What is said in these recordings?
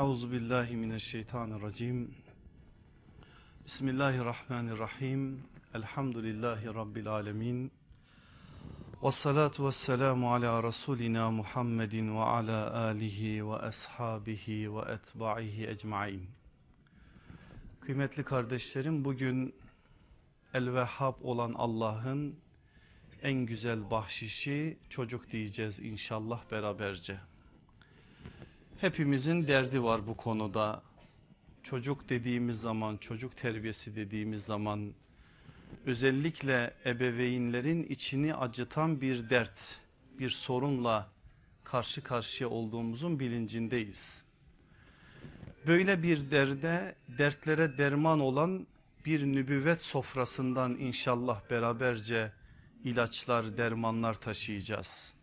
Euzu billahi mineşşeytanirracim. Bismillahirrahmanirrahim. Elhamdülillahi rabbil alamin. Ves salatu vesselamu ala rasulina Muhammedin ve ala alihi ve ashabihi ve etba'ihi ecmaîn. Kıymetli kardeşlerim bugün El-Vehhab olan Allah'ın en güzel bahşişi çocuk diyeceğiz inşallah beraberce. Hepimizin derdi var bu konuda. Çocuk dediğimiz zaman, çocuk terbiyesi dediğimiz zaman özellikle ebeveynlerin içini acıtan bir dert, bir sorunla karşı karşıya olduğumuzun bilincindeyiz. Böyle bir derde, dertlere derman olan bir nübüvvet sofrasından inşallah beraberce ilaçlar, dermanlar taşıyacağız.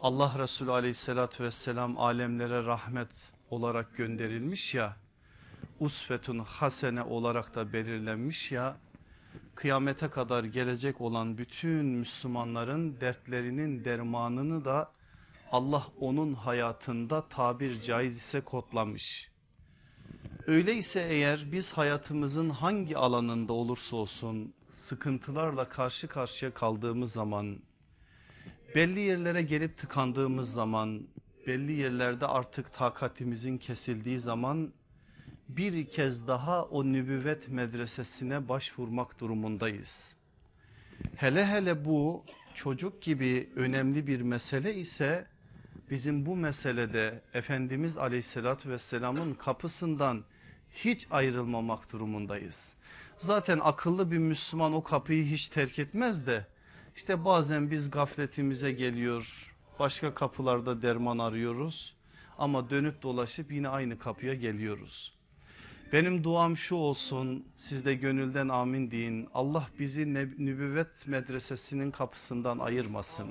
Allah Resulü aleyhissalatü vesselam alemlere rahmet olarak gönderilmiş ya, usfetun hasene olarak da belirlenmiş ya, kıyamete kadar gelecek olan bütün Müslümanların dertlerinin dermanını da Allah onun hayatında tabir caiz ise kodlamış. Öyleyse eğer biz hayatımızın hangi alanında olursa olsun sıkıntılarla karşı karşıya kaldığımız zaman, belli yerlere gelip tıkandığımız zaman, belli yerlerde artık takatimizin kesildiği zaman bir kez daha o nübüvvet medresesine başvurmak durumundayız. Hele hele bu çocuk gibi önemli bir mesele ise bizim bu meselede Efendimiz Aleyhisselatü Vesselam'ın kapısından hiç ayrılmamak durumundayız. Zaten akıllı bir Müslüman o kapıyı hiç terk etmez de işte bazen biz gafletimize geliyor başka kapılarda derman arıyoruz ama dönüp dolaşıp yine aynı kapıya geliyoruz. Benim duam şu olsun siz de gönülden amin deyin Allah bizi nübüvvet medresesinin kapısından ayırmasın.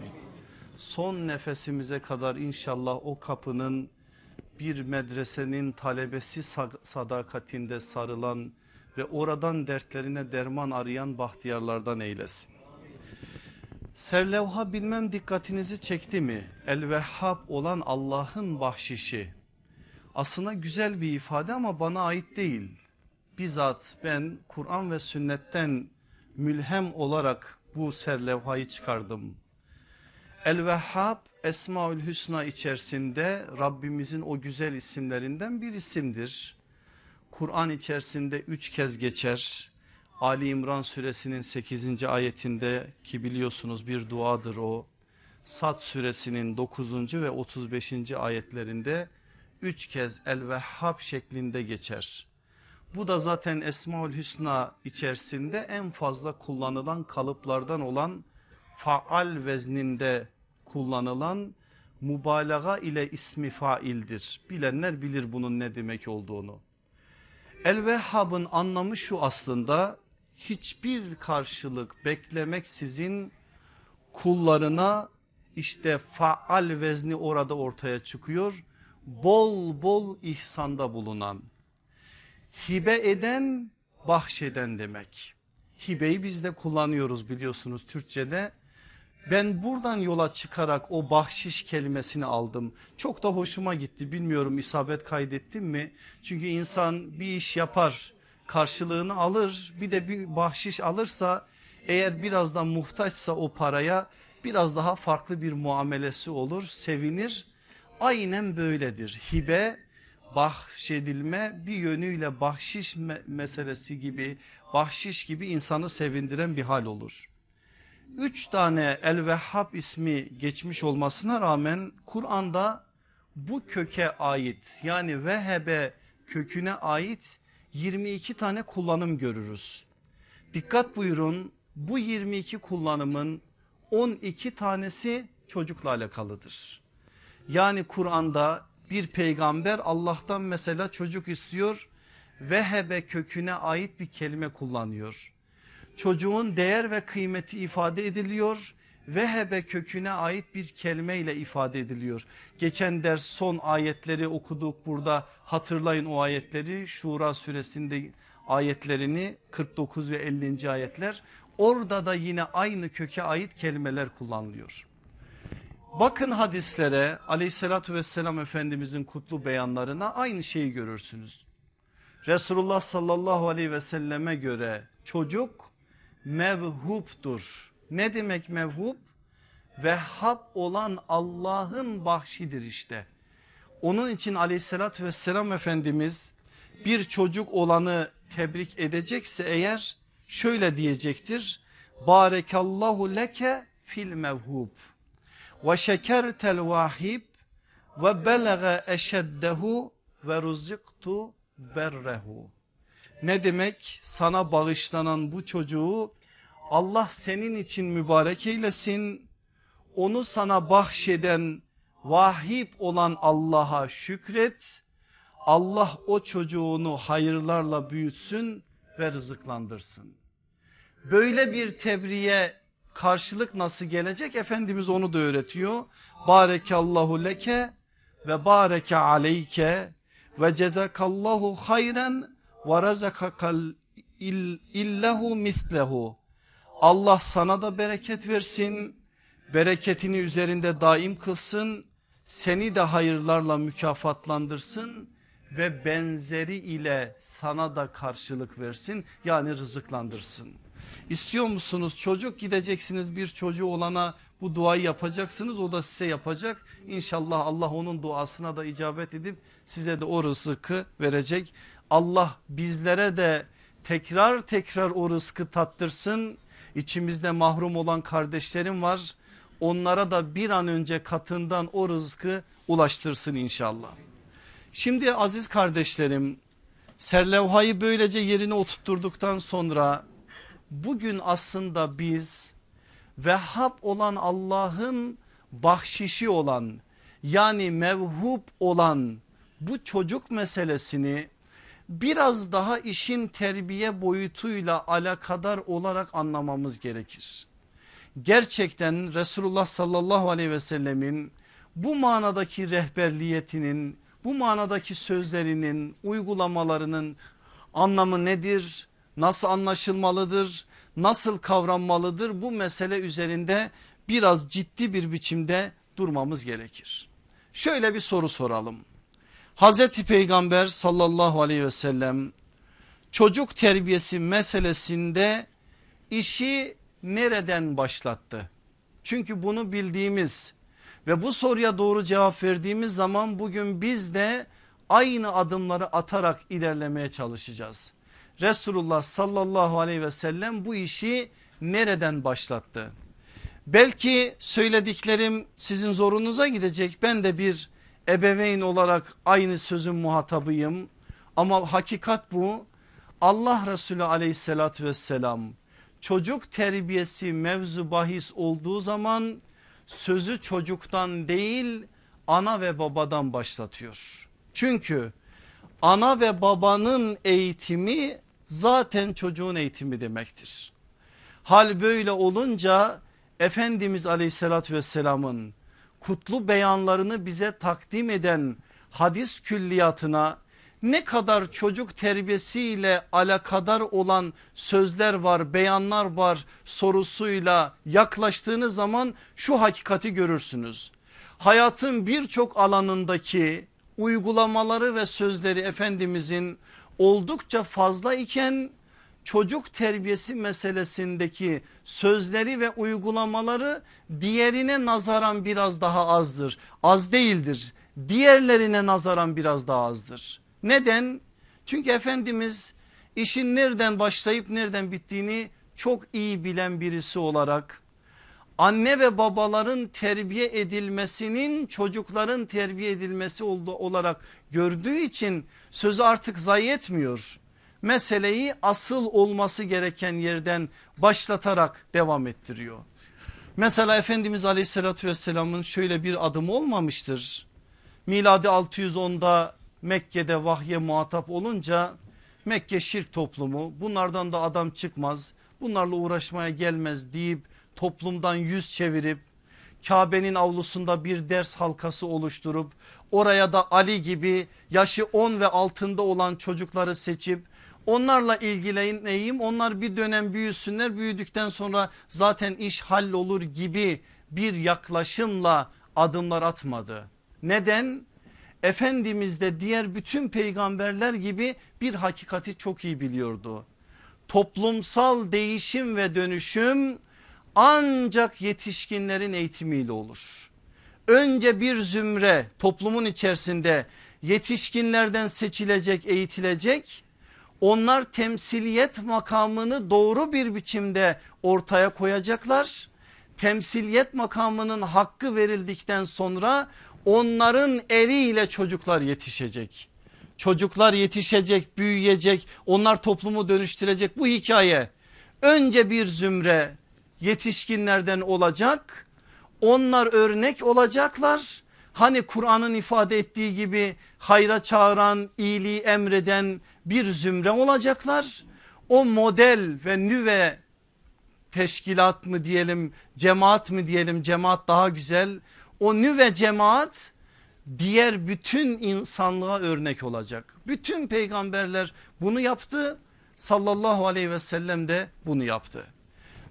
Son nefesimize kadar inşallah o kapının bir medresenin talebesi sadakatinde sarılan ve oradan dertlerine derman arayan bahtiyarlardan eylesin. Serlevha bilmem dikkatinizi çekti mi? El-Vehhab olan Allah'ın bahşişi. Aslında güzel bir ifade ama bana ait değil. Bizzat ben Kur'an ve sünnetten mülhem olarak bu serlevhayı çıkardım. El-Vehhab Esmaül Hüsna içerisinde Rabbimizin o güzel isimlerinden bir isimdir. Kur'an içerisinde üç kez geçer. Ali İmran suresinin 8. ayetinde ki biliyorsunuz bir duadır o. Sad suresinin 9. ve 35. ayetlerinde üç kez El-Vehhab şeklinde geçer. Bu da zaten Esmaül Hüsna içerisinde en fazla kullanılan kalıplardan olan faal vezninde kullanılan mübalağa ile ismi faildir. Bilenler bilir bunun ne demek olduğunu. El-Vehhab'ın anlamı şu aslında hiçbir karşılık beklemeksizin kullarına işte faal vezni orada ortaya çıkıyor. Bol bol ihsanda bulunan, hibe eden, bahşeden demek. Hibeyi biz de kullanıyoruz biliyorsunuz Türkçe'de ben buradan yola çıkarak o bahşiş kelimesini aldım. Çok da hoşuma gitti. Bilmiyorum isabet kaydettim mi? Çünkü insan bir iş yapar, karşılığını alır. Bir de bir bahşiş alırsa eğer biraz da muhtaçsa o paraya biraz daha farklı bir muamelesi olur. Sevinir. Aynen böyledir. Hibe bahşedilme bir yönüyle bahşiş meselesi gibi bahşiş gibi insanı sevindiren bir hal olur. Üç tane El-Vehhab ismi geçmiş olmasına rağmen Kur'an'da bu köke ait yani vehebe köküne ait 22 tane kullanım görürüz. Dikkat buyurun bu 22 kullanımın 12 tanesi çocukla alakalıdır. Yani Kur'an'da bir peygamber Allah'tan mesela çocuk istiyor vehebe köküne ait bir kelime kullanıyor çocuğun değer ve kıymeti ifade ediliyor. Vehebe köküne ait bir kelime ile ifade ediliyor. Geçen ders son ayetleri okuduk burada hatırlayın o ayetleri Şura suresinde ayetlerini 49 ve 50. ayetler orada da yine aynı köke ait kelimeler kullanılıyor. Bakın hadislere aleyhissalatü vesselam efendimizin kutlu beyanlarına aynı şeyi görürsünüz. Resulullah sallallahu aleyhi ve selleme göre çocuk mevhuptur. Ne demek mevhup? Vehhab olan Allah'ın bahşidir işte. Onun için aleyhissalatü vesselam Efendimiz bir çocuk olanı tebrik edecekse eğer şöyle diyecektir. Barekallahu leke fil mevhub ve şekertel vahib ve belege eşeddehu ve ruziktu berrehu. Ne demek sana bağışlanan bu çocuğu Allah senin için mübarek eylesin. Onu sana bahşeden vahip olan Allah'a şükret. Allah o çocuğunu hayırlarla büyütsün ve rızıklandırsın. Böyle bir tebriğe karşılık nasıl gelecek? Efendimiz onu da öğretiyor. Barekallahu leke ve bareke aleyke ve cezakallahu hayren ve razakakal illehu mislehu. Allah sana da bereket versin, bereketini üzerinde daim kılsın, seni de hayırlarla mükafatlandırsın ve benzeri ile sana da karşılık versin yani rızıklandırsın. İstiyor musunuz çocuk gideceksiniz bir çocuğu olana bu duayı yapacaksınız o da size yapacak. İnşallah Allah onun duasına da icabet edip size de o rızkı verecek. Allah bizlere de tekrar tekrar o rızkı tattırsın. İçimizde mahrum olan kardeşlerim var. Onlara da bir an önce katından o rızkı ulaştırsın inşallah. Şimdi aziz kardeşlerim serlevhayı böylece yerine oturtturduktan sonra bugün aslında biz Vehhab olan Allah'ın bahşişi olan yani mevhub olan bu çocuk meselesini biraz daha işin terbiye boyutuyla alakadar olarak anlamamız gerekir. Gerçekten Resulullah sallallahu aleyhi ve sellemin bu manadaki rehberliyetinin bu manadaki sözlerinin uygulamalarının anlamı nedir? Nasıl anlaşılmalıdır? Nasıl kavranmalıdır? Bu mesele üzerinde biraz ciddi bir biçimde durmamız gerekir. Şöyle bir soru soralım. Hazreti Peygamber sallallahu aleyhi ve sellem çocuk terbiyesi meselesinde işi nereden başlattı? Çünkü bunu bildiğimiz ve bu soruya doğru cevap verdiğimiz zaman bugün biz de aynı adımları atarak ilerlemeye çalışacağız. Resulullah sallallahu aleyhi ve sellem bu işi nereden başlattı? Belki söylediklerim sizin zorunuza gidecek. Ben de bir ebeveyn olarak aynı sözün muhatabıyım. Ama hakikat bu. Allah Resulü aleyhissalatü vesselam çocuk terbiyesi mevzu bahis olduğu zaman sözü çocuktan değil ana ve babadan başlatıyor. Çünkü ana ve babanın eğitimi zaten çocuğun eğitimi demektir. Hal böyle olunca Efendimiz aleyhissalatü vesselamın kutlu beyanlarını bize takdim eden hadis külliyatına ne kadar çocuk terbiyesiyle alakadar olan sözler var beyanlar var sorusuyla yaklaştığınız zaman şu hakikati görürsünüz. Hayatın birçok alanındaki uygulamaları ve sözleri Efendimizin oldukça fazla iken çocuk terbiyesi meselesindeki sözleri ve uygulamaları diğerine nazaran biraz daha azdır. Az değildir. Diğerlerine nazaran biraz daha azdır. Neden? Çünkü Efendimiz işin nereden başlayıp nereden bittiğini çok iyi bilen birisi olarak anne ve babaların terbiye edilmesinin çocukların terbiye edilmesi olarak gördüğü için sözü artık zayi etmiyor. Meseleyi asıl olması gereken yerden başlatarak devam ettiriyor. Mesela Efendimiz aleyhissalatü vesselamın şöyle bir adımı olmamıştır. Miladi 610'da Mekke'de vahye muhatap olunca Mekke şirk toplumu bunlardan da adam çıkmaz bunlarla uğraşmaya gelmez deyip toplumdan yüz çevirip Kabe'nin avlusunda bir ders halkası oluşturup oraya da Ali gibi yaşı 10 ve altında olan çocukları seçip onlarla ilgileneyim onlar bir dönem büyüsünler büyüdükten sonra zaten iş hallolur gibi bir yaklaşımla adımlar atmadı. Neden? Efendimiz de diğer bütün peygamberler gibi bir hakikati çok iyi biliyordu. Toplumsal değişim ve dönüşüm ancak yetişkinlerin eğitimiyle olur. Önce bir zümre toplumun içerisinde yetişkinlerden seçilecek eğitilecek onlar temsiliyet makamını doğru bir biçimde ortaya koyacaklar. Temsiliyet makamının hakkı verildikten sonra onların eliyle çocuklar yetişecek. Çocuklar yetişecek, büyüyecek, onlar toplumu dönüştürecek bu hikaye. Önce bir zümre yetişkinlerden olacak. Onlar örnek olacaklar. Hani Kur'an'ın ifade ettiği gibi hayra çağıran, iyiliği emreden bir zümre olacaklar. O model ve nüve teşkilat mı diyelim, cemaat mı diyelim, cemaat daha güzel. O nüve cemaat diğer bütün insanlığa örnek olacak. Bütün peygamberler bunu yaptı. Sallallahu aleyhi ve sellem de bunu yaptı.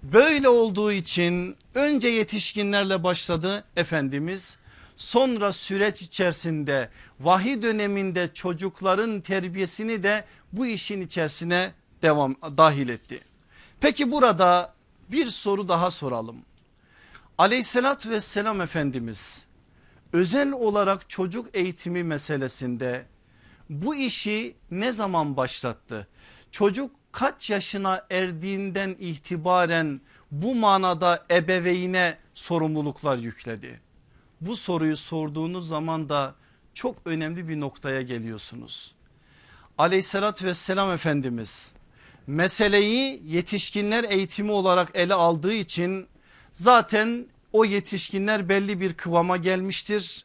Böyle olduğu için önce yetişkinlerle başladı Efendimiz. Sonra süreç içerisinde vahiy döneminde çocukların terbiyesini de bu işin içerisine devam dahil etti. Peki burada bir soru daha soralım. Aleyhissalatü vesselam Efendimiz özel olarak çocuk eğitimi meselesinde bu işi ne zaman başlattı? Çocuk kaç yaşına erdiğinden itibaren bu manada ebeveyne sorumluluklar yükledi? Bu soruyu sorduğunuz zaman da çok önemli bir noktaya geliyorsunuz. Aleyhissalatü vesselam Efendimiz meseleyi yetişkinler eğitimi olarak ele aldığı için zaten o yetişkinler belli bir kıvama gelmiştir.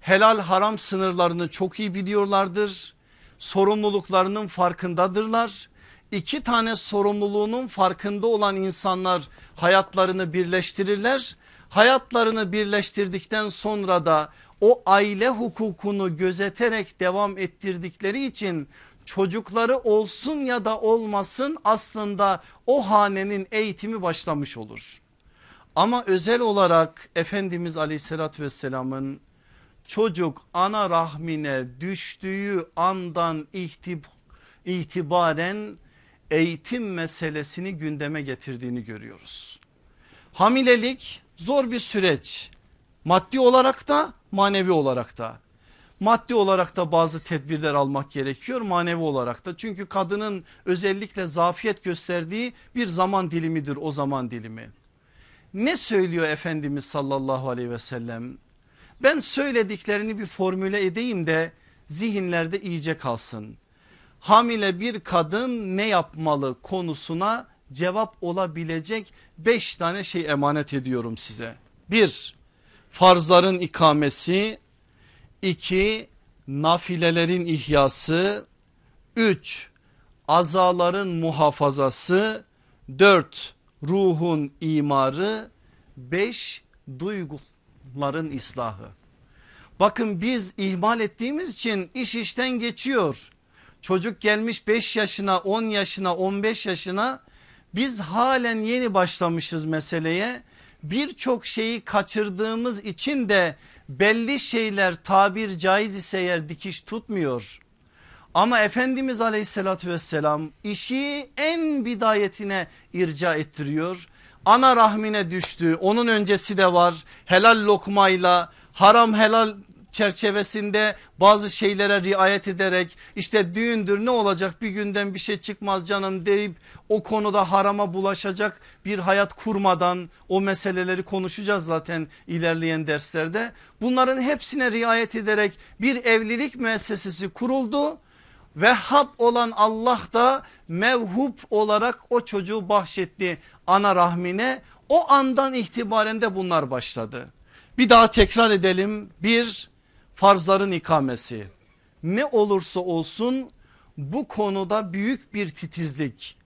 Helal haram sınırlarını çok iyi biliyorlardır. Sorumluluklarının farkındadırlar. İki tane sorumluluğunun farkında olan insanlar hayatlarını birleştirirler. Hayatlarını birleştirdikten sonra da o aile hukukunu gözeterek devam ettirdikleri için çocukları olsun ya da olmasın aslında o hanenin eğitimi başlamış olur. Ama özel olarak Efendimiz aleyhissalatü vesselamın çocuk ana rahmine düştüğü andan itibaren eğitim meselesini gündeme getirdiğini görüyoruz. Hamilelik zor bir süreç maddi olarak da manevi olarak da. Maddi olarak da bazı tedbirler almak gerekiyor manevi olarak da. Çünkü kadının özellikle zafiyet gösterdiği bir zaman dilimidir o zaman dilimi. Ne söylüyor Efendimiz sallallahu aleyhi ve sellem? Ben söylediklerini bir formüle edeyim de zihinlerde iyice kalsın. Hamile bir kadın ne yapmalı konusuna cevap olabilecek beş tane şey emanet ediyorum size. Bir farzların ikamesi, iki nafilelerin ihyası, üç azaların muhafazası, dört ruhun imarı, beş duyguların islahı. Bakın biz ihmal ettiğimiz için iş işten geçiyor. Çocuk gelmiş 5 yaşına 10 yaşına 15 yaşına biz halen yeni başlamışız meseleye. Birçok şeyi kaçırdığımız için de belli şeyler tabir caiz ise eğer dikiş tutmuyor. Ama Efendimiz aleyhissalatü vesselam işi en bidayetine irca ettiriyor. Ana rahmine düştü onun öncesi de var helal lokmayla haram helal çerçevesinde bazı şeylere riayet ederek işte düğündür ne olacak bir günden bir şey çıkmaz canım deyip o konuda harama bulaşacak bir hayat kurmadan o meseleleri konuşacağız zaten ilerleyen derslerde. Bunların hepsine riayet ederek bir evlilik müessesesi kuruldu. Vehhab olan Allah da mevhup olarak o çocuğu bahşetti ana rahmine. O andan itibaren de bunlar başladı. Bir daha tekrar edelim. Bir farzların ikamesi. Ne olursa olsun bu konuda büyük bir titizlik.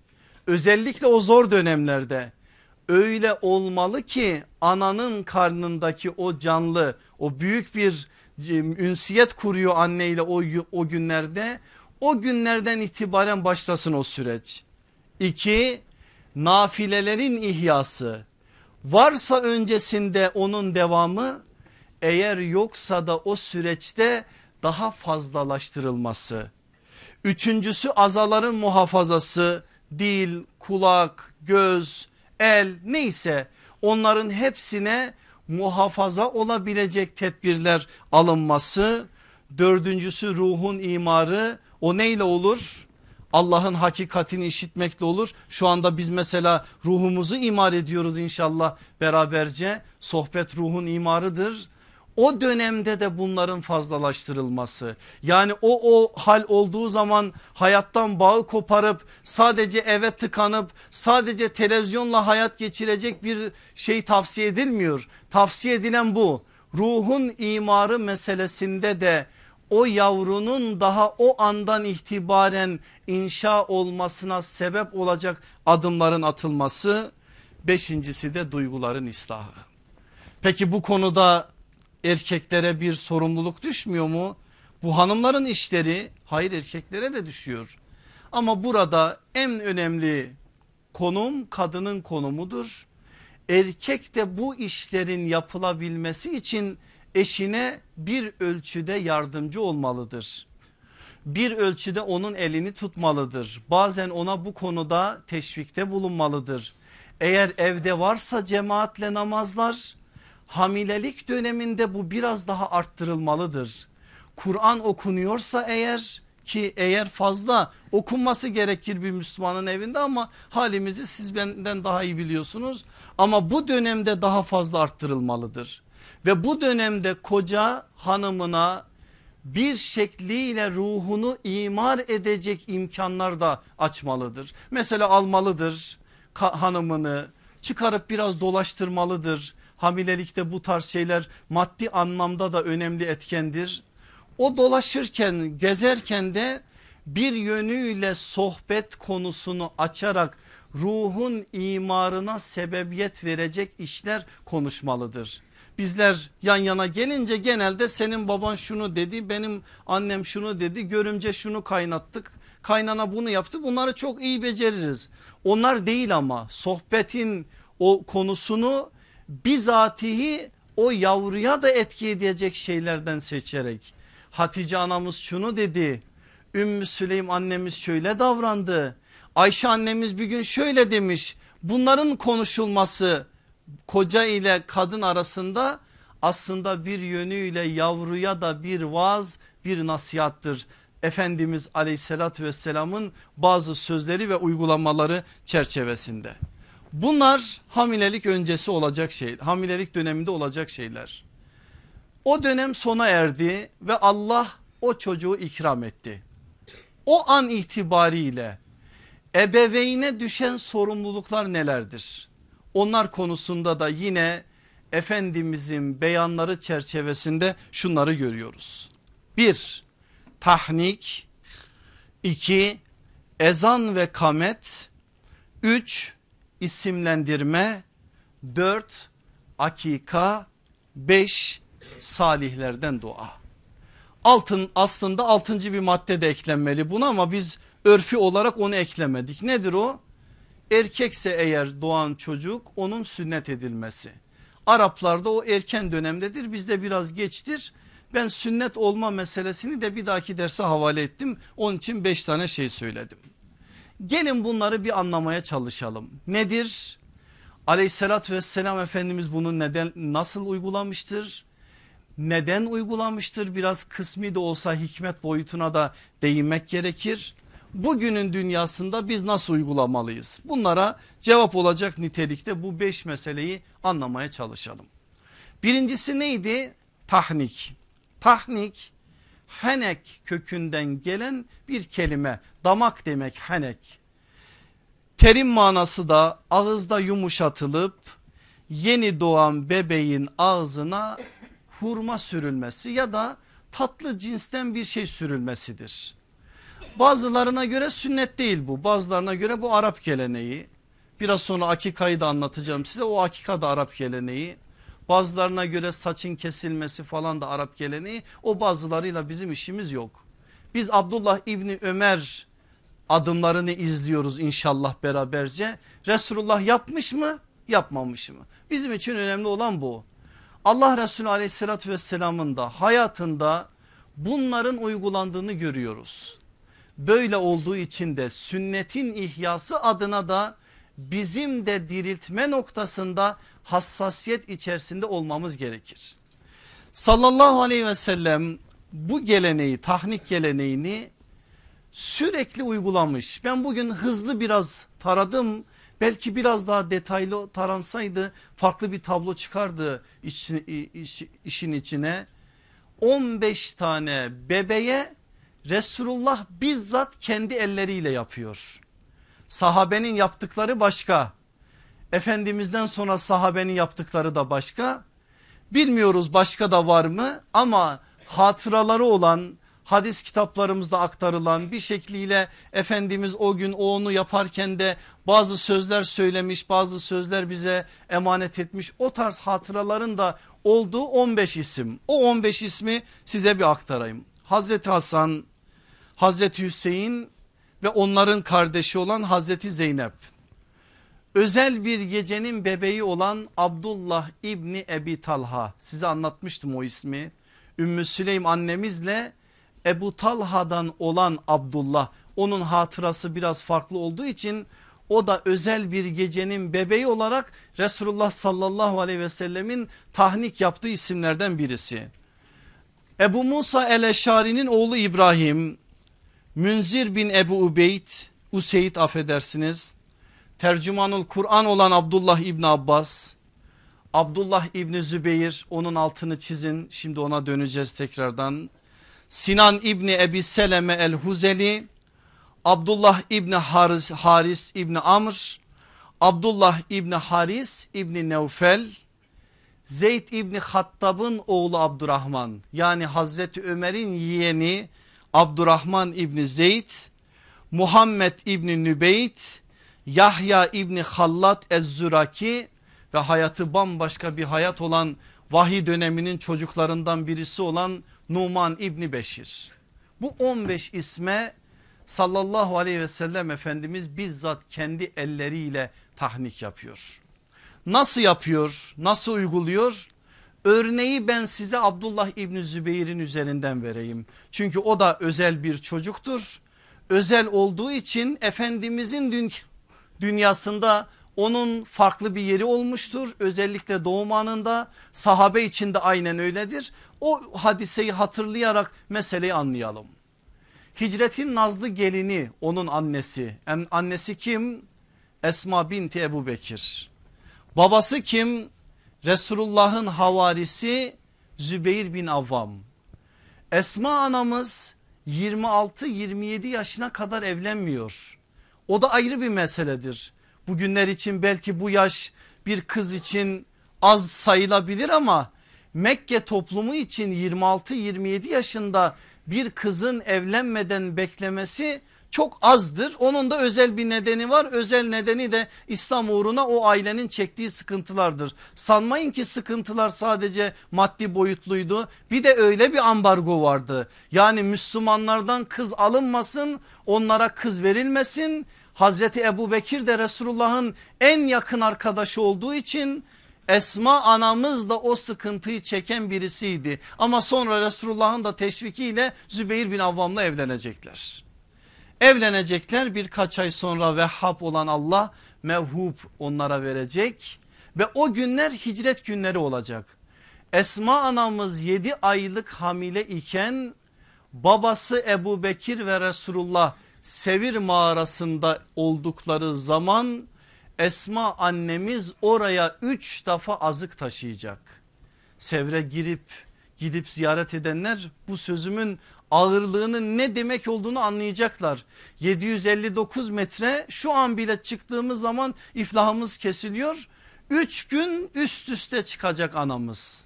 Özellikle o zor dönemlerde öyle olmalı ki ananın karnındaki o canlı o büyük bir ünsiyet kuruyor anneyle o, o günlerde. O günlerden itibaren başlasın o süreç. İki nafilelerin ihyası. Varsa öncesinde onun devamı eğer yoksa da o süreçte daha fazlalaştırılması. Üçüncüsü azaların muhafazası dil, kulak, göz, el neyse onların hepsine muhafaza olabilecek tedbirler alınması. Dördüncüsü ruhun imarı o neyle olur? Allah'ın hakikatini işitmekle olur. Şu anda biz mesela ruhumuzu imar ediyoruz inşallah beraberce. Sohbet ruhun imarıdır. O dönemde de bunların fazlalaştırılması yani o o hal olduğu zaman hayattan bağı koparıp sadece eve tıkanıp sadece televizyonla hayat geçirecek bir şey tavsiye edilmiyor. Tavsiye edilen bu ruhun imarı meselesinde de o yavrunun daha o andan itibaren inşa olmasına sebep olacak adımların atılması. Beşincisi de duyguların ıslahı. Peki bu konuda erkeklere bir sorumluluk düşmüyor mu? Bu hanımların işleri hayır erkeklere de düşüyor. Ama burada en önemli konum kadının konumudur. Erkek de bu işlerin yapılabilmesi için eşine bir ölçüde yardımcı olmalıdır. Bir ölçüde onun elini tutmalıdır. Bazen ona bu konuda teşvikte bulunmalıdır. Eğer evde varsa cemaatle namazlar hamilelik döneminde bu biraz daha arttırılmalıdır. Kur'an okunuyorsa eğer ki eğer fazla okunması gerekir bir Müslümanın evinde ama halimizi siz benden daha iyi biliyorsunuz. Ama bu dönemde daha fazla arttırılmalıdır. Ve bu dönemde koca hanımına bir şekliyle ruhunu imar edecek imkanlar da açmalıdır. Mesela almalıdır hanımını çıkarıp biraz dolaştırmalıdır. Hamilelikte bu tarz şeyler maddi anlamda da önemli etkendir. O dolaşırken gezerken de bir yönüyle sohbet konusunu açarak ruhun imarına sebebiyet verecek işler konuşmalıdır. Bizler yan yana gelince genelde senin baban şunu dedi benim annem şunu dedi görümce şunu kaynattık kaynana bunu yaptı bunları çok iyi beceririz. Onlar değil ama sohbetin o konusunu bizatihi o yavruya da etki edecek şeylerden seçerek. Hatice anamız şunu dedi Ümmü Süleym annemiz şöyle davrandı. Ayşe annemiz bir gün şöyle demiş bunların konuşulması koca ile kadın arasında aslında bir yönüyle yavruya da bir vaaz bir nasihattır. Efendimiz aleyhissalatü vesselamın bazı sözleri ve uygulamaları çerçevesinde. Bunlar hamilelik öncesi olacak şey hamilelik döneminde olacak şeyler. O dönem sona erdi ve Allah o çocuğu ikram etti. O an itibariyle ebeveyne düşen sorumluluklar nelerdir? Onlar konusunda da yine Efendimizin beyanları çerçevesinde şunları görüyoruz. Bir tahnik, iki ezan ve kamet, üç isimlendirme, dört akika, beş salihlerden dua. Altın aslında altıncı bir madde de eklenmeli buna ama biz örfi olarak onu eklemedik. Nedir o? Erkekse eğer doğan çocuk onun sünnet edilmesi. Araplarda o erken dönemdedir bizde biraz geçtir. Ben sünnet olma meselesini de bir dahaki derse havale ettim. Onun için beş tane şey söyledim. Gelin bunları bir anlamaya çalışalım. Nedir? Aleyhissalatü vesselam Efendimiz bunu neden nasıl uygulamıştır? Neden uygulamıştır? Biraz kısmi de olsa hikmet boyutuna da değinmek gerekir. Bugünün dünyasında biz nasıl uygulamalıyız? Bunlara cevap olacak nitelikte bu beş meseleyi anlamaya çalışalım. Birincisi neydi? Tahnik. Tahnik henek kökünden gelen bir kelime damak demek henek. Terim manası da ağızda yumuşatılıp yeni doğan bebeğin ağzına hurma sürülmesi ya da tatlı cinsten bir şey sürülmesidir. Bazılarına göre sünnet değil bu bazılarına göre bu Arap geleneği. Biraz sonra akikayı da anlatacağım size o akika da Arap geleneği. Bazılarına göre saçın kesilmesi falan da Arap geleneği o bazılarıyla bizim işimiz yok. Biz Abdullah İbni Ömer adımlarını izliyoruz inşallah beraberce. Resulullah yapmış mı yapmamış mı? Bizim için önemli olan bu. Allah Resulü aleyhissalatü vesselamın da hayatında bunların uygulandığını görüyoruz. Böyle olduğu için de sünnetin ihyası adına da bizim de diriltme noktasında hassasiyet içerisinde olmamız gerekir. Sallallahu aleyhi ve sellem bu geleneği tahnik geleneğini sürekli uygulamış. Ben bugün hızlı biraz taradım. Belki biraz daha detaylı taransaydı farklı bir tablo çıkardı iş, iş, işin içine. 15 tane bebeğe Resulullah bizzat kendi elleriyle yapıyor. Sahabenin yaptıkları başka. Efendimizden sonra sahabenin yaptıkları da başka. Bilmiyoruz başka da var mı ama hatıraları olan hadis kitaplarımızda aktarılan bir şekliyle Efendimiz o gün o onu yaparken de bazı sözler söylemiş bazı sözler bize emanet etmiş o tarz hatıraların da olduğu 15 isim o 15 ismi size bir aktarayım. Hazreti Hasan, Hazreti Hüseyin ve onların kardeşi olan Hazreti Zeynep. Özel bir gecenin bebeği olan Abdullah İbni Ebi Talha size anlatmıştım o ismi. Ümmü Süleym annemizle Ebu Talha'dan olan Abdullah onun hatırası biraz farklı olduğu için o da özel bir gecenin bebeği olarak Resulullah sallallahu aleyhi ve sellemin tahnik yaptığı isimlerden birisi. Ebu Musa el-Eşari'nin oğlu İbrahim, Münzir bin Ebu Ubeyd, Useyd affedersiniz, tercümanul Kur'an olan Abdullah İbni Abbas, Abdullah İbni Zübeyir onun altını çizin şimdi ona döneceğiz tekrardan. Sinan İbni Ebi Seleme el Huzeli, Abdullah İbni Haris, Haris İbni Amr, Abdullah İbni Haris İbni Nevfel, Zeyd İbni Hattab'ın oğlu Abdurrahman yani Hazreti Ömer'in yeğeni Abdurrahman İbni Zeyd, Muhammed İbni Nübeyt, Yahya İbni Hallat Ez-Züraki ve hayatı bambaşka bir hayat olan vahiy döneminin çocuklarından birisi olan Numan İbni Beşir. Bu 15 isme sallallahu aleyhi ve sellem Efendimiz bizzat kendi elleriyle tahnik yapıyor. Nasıl yapıyor nasıl uyguluyor? Örneği ben size Abdullah İbni Zübeyir'in üzerinden vereyim. Çünkü o da özel bir çocuktur. Özel olduğu için Efendimizin dünyasında onun farklı bir yeri olmuştur. Özellikle doğum anında sahabe içinde aynen öyledir. O hadiseyi hatırlayarak meseleyi anlayalım. Hicretin nazlı gelini onun annesi. Yani annesi kim? Esma binti Ebu Bekir. Babası kim? Resulullah'ın havarisi Zübeyir bin Avvam. Esma anamız 26-27 yaşına kadar evlenmiyor. O da ayrı bir meseledir. Bugünler için belki bu yaş bir kız için az sayılabilir ama Mekke toplumu için 26-27 yaşında bir kızın evlenmeden beklemesi çok azdır. Onun da özel bir nedeni var. Özel nedeni de İslam uğruna o ailenin çektiği sıkıntılardır. Sanmayın ki sıkıntılar sadece maddi boyutluydu. Bir de öyle bir ambargo vardı. Yani Müslümanlardan kız alınmasın, onlara kız verilmesin Hazreti Ebu Bekir de Resulullah'ın en yakın arkadaşı olduğu için Esma anamız da o sıkıntıyı çeken birisiydi. Ama sonra Resulullah'ın da teşvikiyle Zübeyir bin Avvam'la evlenecekler. Evlenecekler birkaç ay sonra Vehhab olan Allah mevhub onlara verecek ve o günler hicret günleri olacak. Esma anamız 7 aylık hamile iken babası Ebu Bekir ve Resulullah Sevir mağarasında oldukları zaman Esma annemiz oraya üç defa azık taşıyacak. Sevre girip gidip ziyaret edenler bu sözümün ağırlığının ne demek olduğunu anlayacaklar. 759 metre şu an bile çıktığımız zaman iflahımız kesiliyor. Üç gün üst üste çıkacak anamız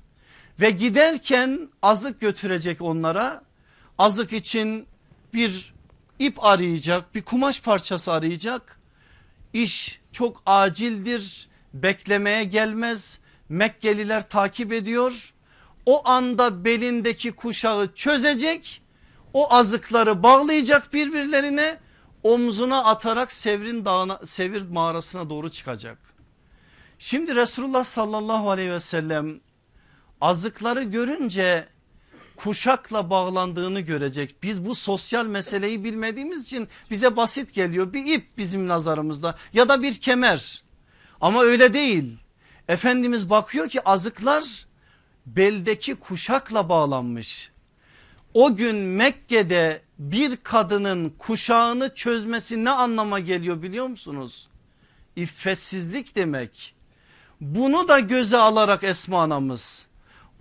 ve giderken azık götürecek onlara. Azık için bir ip arayacak bir kumaş parçası arayacak. İş çok acildir beklemeye gelmez Mekkeliler takip ediyor. O anda belindeki kuşağı çözecek o azıkları bağlayacak birbirlerine omzuna atarak Sevr'in dağına, Sevir mağarasına doğru çıkacak. Şimdi Resulullah sallallahu aleyhi ve sellem azıkları görünce kuşakla bağlandığını görecek. Biz bu sosyal meseleyi bilmediğimiz için bize basit geliyor. Bir ip bizim nazarımızda ya da bir kemer. Ama öyle değil. Efendimiz bakıyor ki azıklar beldeki kuşakla bağlanmış. O gün Mekke'de bir kadının kuşağını çözmesi ne anlama geliyor biliyor musunuz? İffetsizlik demek. Bunu da göze alarak Esma anamız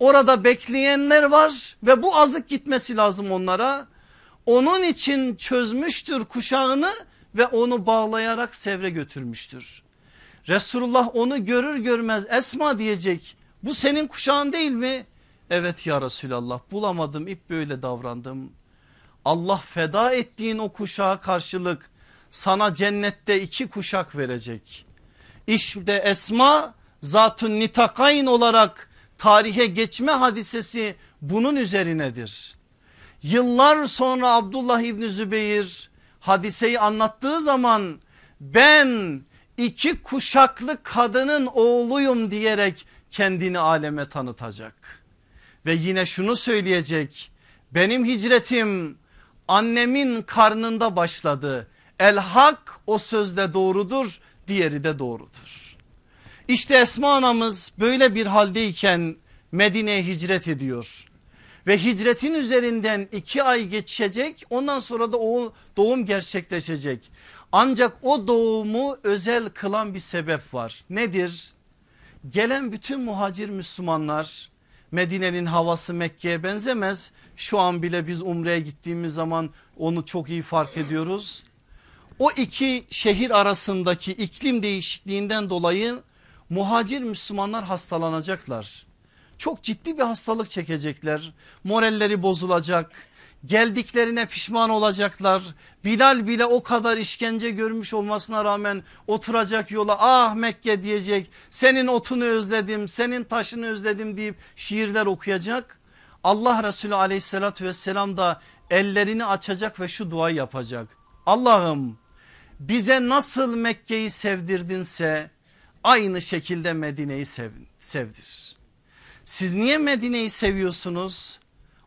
orada bekleyenler var ve bu azık gitmesi lazım onlara. Onun için çözmüştür kuşağını ve onu bağlayarak sevre götürmüştür. Resulullah onu görür görmez Esma diyecek bu senin kuşağın değil mi? Evet ya Resulallah bulamadım ip böyle davrandım. Allah feda ettiğin o kuşağa karşılık sana cennette iki kuşak verecek. İşte Esma zatun nitakayn olarak tarihe geçme hadisesi bunun üzerinedir. Yıllar sonra Abdullah İbni Zübeyir hadiseyi anlattığı zaman ben iki kuşaklı kadının oğluyum diyerek kendini aleme tanıtacak. Ve yine şunu söyleyecek benim hicretim annemin karnında başladı. El hak o sözde doğrudur diğeri de doğrudur. İşte Esma anamız böyle bir haldeyken Medine'ye hicret ediyor. Ve hicretin üzerinden iki ay geçecek ondan sonra da o doğum gerçekleşecek. Ancak o doğumu özel kılan bir sebep var. Nedir? Gelen bütün muhacir Müslümanlar Medine'nin havası Mekke'ye benzemez. Şu an bile biz Umre'ye gittiğimiz zaman onu çok iyi fark ediyoruz. O iki şehir arasındaki iklim değişikliğinden dolayı muhacir Müslümanlar hastalanacaklar. Çok ciddi bir hastalık çekecekler. Moralleri bozulacak. Geldiklerine pişman olacaklar. Bilal bile o kadar işkence görmüş olmasına rağmen oturacak yola ah Mekke diyecek. Senin otunu özledim, senin taşını özledim deyip şiirler okuyacak. Allah Resulü aleyhissalatü vesselam da ellerini açacak ve şu duayı yapacak. Allah'ım bize nasıl Mekke'yi sevdirdinse aynı şekilde Medine'yi sev, sevdir. Siz niye Medine'yi seviyorsunuz?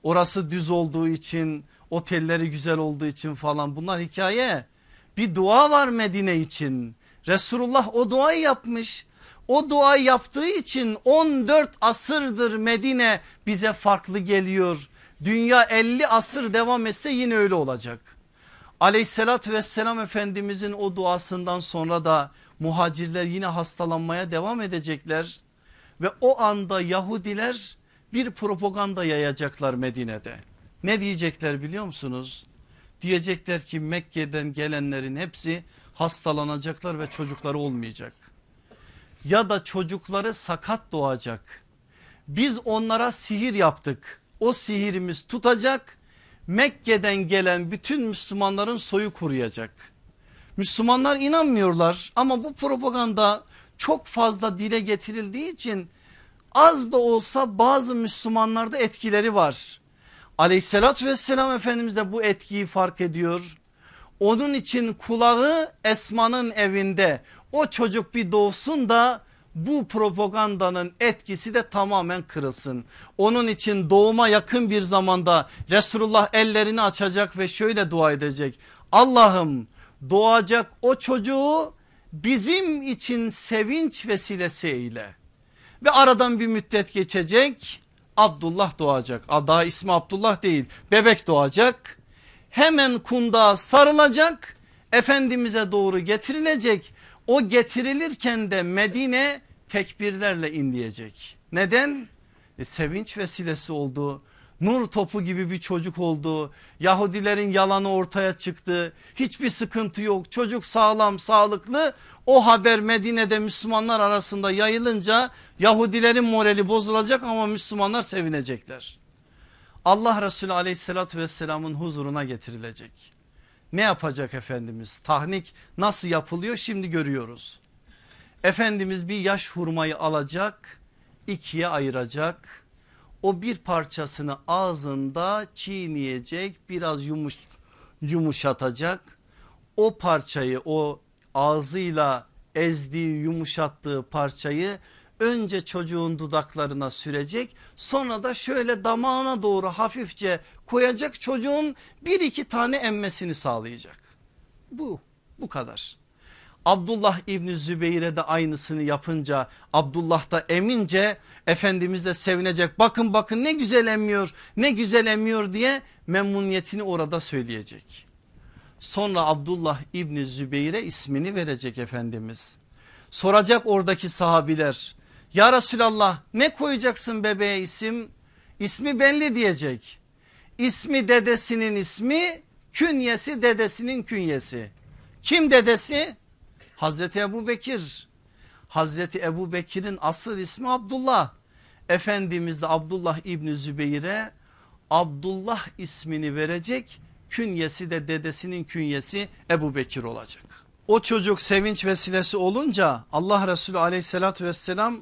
Orası düz olduğu için otelleri güzel olduğu için falan bunlar hikaye. Bir dua var Medine için. Resulullah o duayı yapmış. O duayı yaptığı için 14 asırdır Medine bize farklı geliyor. Dünya 50 asır devam etse yine öyle olacak. Aleyhissalatü vesselam Efendimizin o duasından sonra da muhacirler yine hastalanmaya devam edecekler. Ve o anda Yahudiler bir propaganda yayacaklar Medine'de. Ne diyecekler biliyor musunuz? Diyecekler ki Mekke'den gelenlerin hepsi hastalanacaklar ve çocukları olmayacak. Ya da çocukları sakat doğacak. Biz onlara sihir yaptık. O sihirimiz tutacak. Mekke'den gelen bütün Müslümanların soyu kuruyacak. Müslümanlar inanmıyorlar ama bu propaganda çok fazla dile getirildiği için az da olsa bazı Müslümanlarda etkileri var. Aleyhissalatü vesselam Efendimiz de bu etkiyi fark ediyor. Onun için kulağı Esma'nın evinde o çocuk bir doğsun da bu propagandanın etkisi de tamamen kırılsın. Onun için doğuma yakın bir zamanda Resulullah ellerini açacak ve şöyle dua edecek. Allah'ım doğacak o çocuğu bizim için sevinç vesilesi eyle. Ve aradan bir müddet geçecek Abdullah doğacak. Daha ismi Abdullah değil bebek doğacak. Hemen kundağa sarılacak Efendimiz'e doğru getirilecek. O getirilirken de Medine tekbirlerle inleyecek. Neden? E, sevinç vesilesi oldu nur topu gibi bir çocuk oldu. Yahudilerin yalanı ortaya çıktı. Hiçbir sıkıntı yok. Çocuk sağlam, sağlıklı. O haber Medine'de Müslümanlar arasında yayılınca Yahudilerin morali bozulacak ama Müslümanlar sevinecekler. Allah Resulü aleyhissalatü vesselamın huzuruna getirilecek. Ne yapacak Efendimiz? Tahnik nasıl yapılıyor şimdi görüyoruz. Efendimiz bir yaş hurmayı alacak, ikiye ayıracak o bir parçasını ağzında çiğneyecek biraz yumuş, yumuşatacak. O parçayı o ağzıyla ezdiği yumuşattığı parçayı önce çocuğun dudaklarına sürecek sonra da şöyle damağına doğru hafifçe koyacak çocuğun bir iki tane emmesini sağlayacak. Bu bu kadar. Abdullah İbni Zübeyir'e de aynısını yapınca Abdullah da emince Efendimiz de sevinecek bakın bakın ne güzel emmiyor ne güzel emmiyor diye memnuniyetini orada söyleyecek. Sonra Abdullah İbni Zübeyir'e ismini verecek Efendimiz. Soracak oradaki sahabiler ya Resulallah ne koyacaksın bebeğe isim? İsmi belli diyecek. İsmi dedesinin ismi künyesi dedesinin künyesi. Kim dedesi? Hazreti Ebu Bekir. Hazreti Ebu Bekir'in asıl ismi Abdullah. Efendimiz de Abdullah İbni Zübeyir'e Abdullah ismini verecek. Künyesi de dedesinin künyesi Ebu Bekir olacak. O çocuk sevinç vesilesi olunca Allah Resulü aleyhissalatü vesselam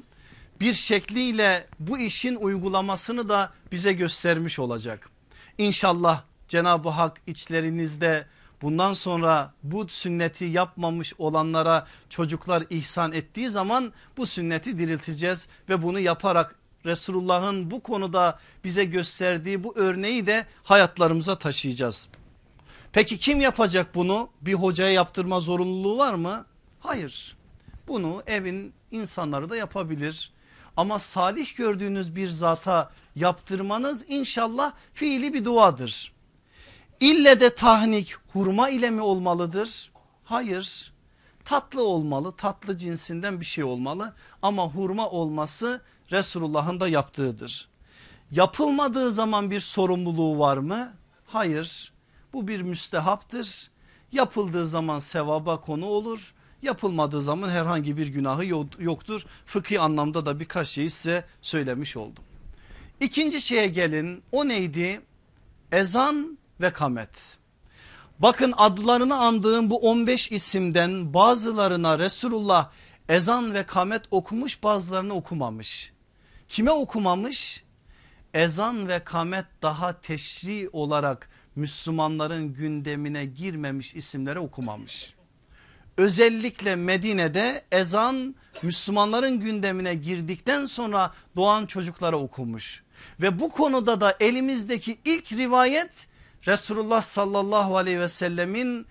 bir şekliyle bu işin uygulamasını da bize göstermiş olacak. İnşallah Cenab-ı Hak içlerinizde bundan sonra bu sünneti yapmamış olanlara çocuklar ihsan ettiği zaman bu sünneti dirilteceğiz ve bunu yaparak Resulullah'ın bu konuda bize gösterdiği bu örneği de hayatlarımıza taşıyacağız. Peki kim yapacak bunu? Bir hocaya yaptırma zorunluluğu var mı? Hayır. Bunu evin insanları da yapabilir. Ama salih gördüğünüz bir zata yaptırmanız inşallah fiili bir duadır. İlle de tahnik hurma ile mi olmalıdır? Hayır. Tatlı olmalı tatlı cinsinden bir şey olmalı ama hurma olması Resulullah'ın da yaptığıdır. Yapılmadığı zaman bir sorumluluğu var mı? Hayır. Bu bir müstehaptır. Yapıldığı zaman sevaba konu olur. Yapılmadığı zaman herhangi bir günahı yoktur. Fıkhi anlamda da birkaç şeyi size söylemiş oldum. İkinci şeye gelin o neydi? Ezan ve kamet. Bakın adlarını andığım bu 15 isimden bazılarına Resulullah ezan ve kamet okumuş bazılarını okumamış. Kime okumamış? Ezan ve kamet daha teşri olarak Müslümanların gündemine girmemiş isimlere okumamış. Özellikle Medine'de ezan Müslümanların gündemine girdikten sonra doğan çocuklara okumuş. Ve bu konuda da elimizdeki ilk rivayet Resulullah sallallahu aleyhi ve sellemin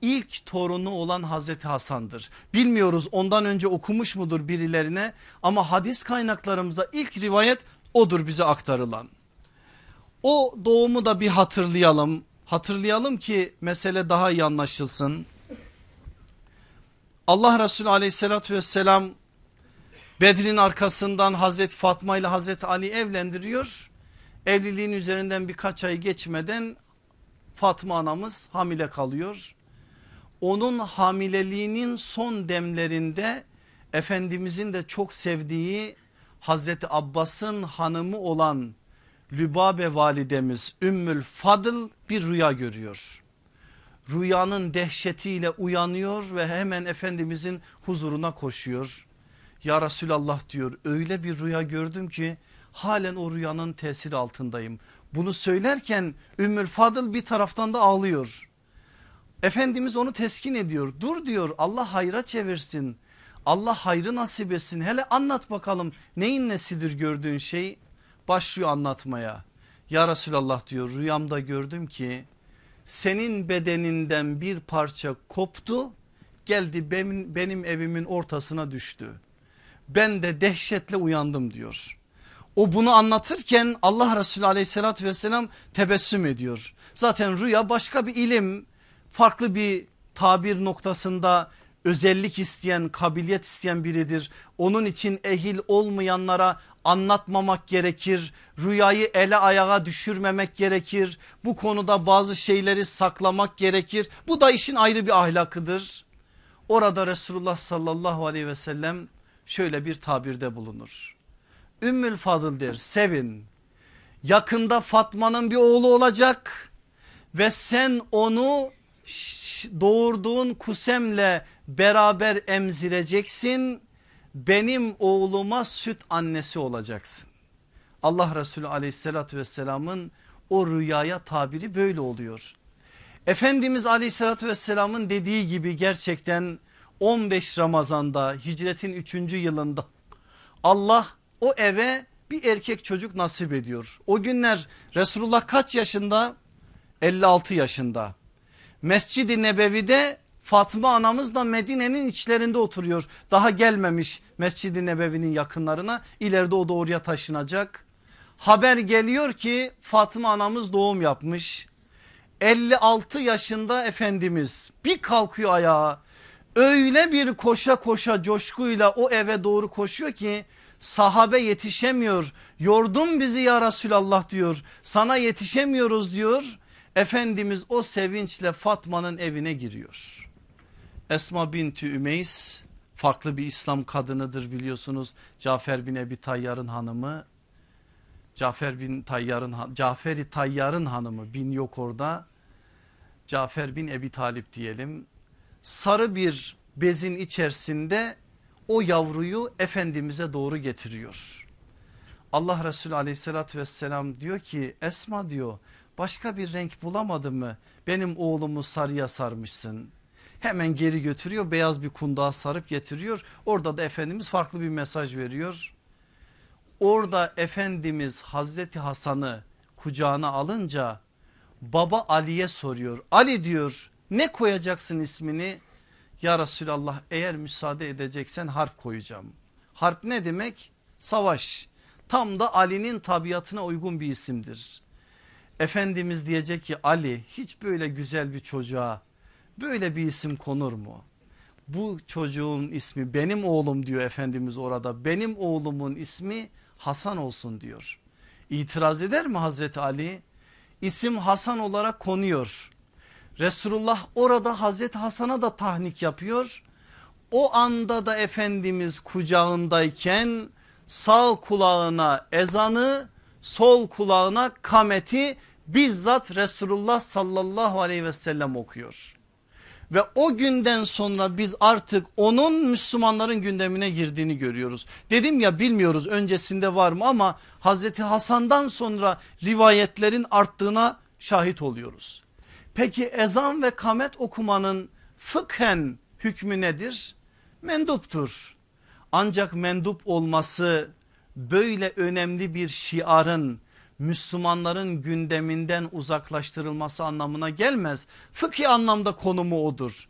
ilk torunu olan Hazreti Hasan'dır. Bilmiyoruz ondan önce okumuş mudur birilerine ama hadis kaynaklarımızda ilk rivayet odur bize aktarılan. O doğumu da bir hatırlayalım. Hatırlayalım ki mesele daha iyi anlaşılsın. Allah Resulü aleyhissalatü vesselam Bedir'in arkasından Hazreti Fatma ile Hazreti Ali evlendiriyor. Evliliğin üzerinden birkaç ay geçmeden Fatma anamız hamile kalıyor. Onun hamileliğinin son demlerinde Efendimizin de çok sevdiği Hazreti Abbas'ın hanımı olan Lübabe validemiz Ümmül Fadıl bir rüya görüyor. Rüyanın dehşetiyle uyanıyor ve hemen Efendimizin huzuruna koşuyor. Ya Resulallah diyor öyle bir rüya gördüm ki halen o rüyanın tesiri altındayım. Bunu söylerken Ümmül Fadıl bir taraftan da ağlıyor. Efendimiz onu teskin ediyor. Dur diyor Allah hayra çevirsin. Allah hayrı nasip etsin. Hele anlat bakalım neyin nesidir gördüğün şey? Başlıyor anlatmaya. Ya Resulallah diyor rüyamda gördüm ki senin bedeninden bir parça koptu geldi benim, benim evimin ortasına düştü. Ben de dehşetle uyandım diyor. O bunu anlatırken Allah Resulü aleyhissalatü vesselam tebessüm ediyor. Zaten rüya başka bir ilim farklı bir tabir noktasında özellik isteyen kabiliyet isteyen biridir. Onun için ehil olmayanlara anlatmamak gerekir. Rüyayı ele ayağa düşürmemek gerekir. Bu konuda bazı şeyleri saklamak gerekir. Bu da işin ayrı bir ahlakıdır. Orada Resulullah sallallahu aleyhi ve sellem şöyle bir tabirde bulunur. Ümmül Fadıl der sevin yakında Fatma'nın bir oğlu olacak ve sen onu doğurduğun kusemle beraber emzireceksin benim oğluma süt annesi olacaksın. Allah Resulü aleyhissalatü vesselamın o rüyaya tabiri böyle oluyor. Efendimiz aleyhissalatü vesselamın dediği gibi gerçekten 15 Ramazan'da hicretin 3. yılında Allah o eve bir erkek çocuk nasip ediyor. O günler Resulullah kaç yaşında? 56 yaşında. Mescid-i Nebevi'de Fatma anamız da Medine'nin içlerinde oturuyor. Daha gelmemiş Mescid-i Nebevi'nin yakınlarına. İleride o da oraya taşınacak. Haber geliyor ki Fatma anamız doğum yapmış. 56 yaşında Efendimiz bir kalkıyor ayağa. Öyle bir koşa koşa coşkuyla o eve doğru koşuyor ki sahabe yetişemiyor. Yordun bizi ya Resulallah diyor. Sana yetişemiyoruz diyor. Efendimiz o sevinçle Fatma'nın evine giriyor. Esma binti Ümeys farklı bir İslam kadınıdır biliyorsunuz. Cafer bin Ebi Tayyar'ın hanımı. Cafer bin Tayyar'ın Caferi Tayyar'ın hanımı bin yok orada. Cafer bin Ebi Talip diyelim. Sarı bir bezin içerisinde o yavruyu Efendimiz'e doğru getiriyor. Allah Resulü aleyhissalatü vesselam diyor ki Esma diyor başka bir renk bulamadın mı? Benim oğlumu sarıya sarmışsın. Hemen geri götürüyor beyaz bir kundağa sarıp getiriyor. Orada da Efendimiz farklı bir mesaj veriyor. Orada Efendimiz Hazreti Hasan'ı kucağına alınca baba Ali'ye soruyor. Ali diyor ne koyacaksın ismini? Ya Resulallah eğer müsaade edeceksen harp koyacağım. Harp ne demek? Savaş. Tam da Ali'nin tabiatına uygun bir isimdir. Efendimiz diyecek ki Ali hiç böyle güzel bir çocuğa böyle bir isim konur mu? Bu çocuğun ismi benim oğlum diyor Efendimiz orada benim oğlumun ismi Hasan olsun diyor. İtiraz eder mi Hazreti Ali? İsim Hasan olarak konuyor. Resulullah orada Hazreti Hasan'a da tahnik yapıyor. O anda da Efendimiz kucağındayken sağ kulağına ezanı sol kulağına kameti bizzat Resulullah sallallahu aleyhi ve sellem okuyor. Ve o günden sonra biz artık onun Müslümanların gündemine girdiğini görüyoruz. Dedim ya bilmiyoruz öncesinde var mı ama Hazreti Hasan'dan sonra rivayetlerin arttığına şahit oluyoruz. Peki ezan ve kamet okumanın fıkhen hükmü nedir? Menduptur. Ancak mendup olması böyle önemli bir şiarın Müslümanların gündeminden uzaklaştırılması anlamına gelmez. Fıkhi anlamda konumu odur.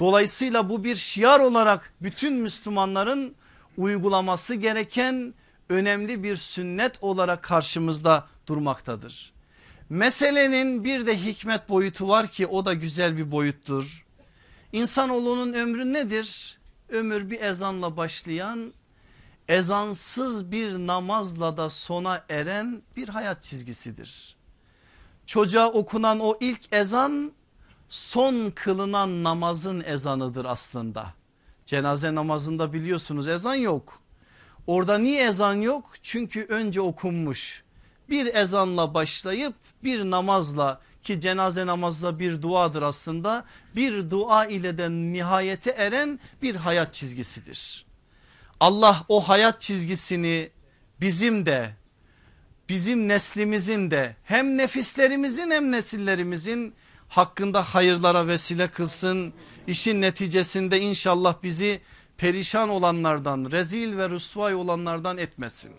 Dolayısıyla bu bir şiar olarak bütün Müslümanların uygulaması gereken önemli bir sünnet olarak karşımızda durmaktadır. Meselenin bir de hikmet boyutu var ki o da güzel bir boyuttur. İnsanoğlunun ömrü nedir? Ömür bir ezanla başlayan ezansız bir namazla da sona eren bir hayat çizgisidir. Çocuğa okunan o ilk ezan son kılınan namazın ezanıdır aslında. Cenaze namazında biliyorsunuz ezan yok. Orada niye ezan yok? Çünkü önce okunmuş. Bir ezanla başlayıp bir namazla ki cenaze namazda bir duadır aslında. Bir dua ile de nihayete eren bir hayat çizgisidir. Allah o hayat çizgisini bizim de bizim neslimizin de hem nefislerimizin hem nesillerimizin hakkında hayırlara vesile kılsın. İşin neticesinde inşallah bizi perişan olanlardan rezil ve rüsvay olanlardan etmesin.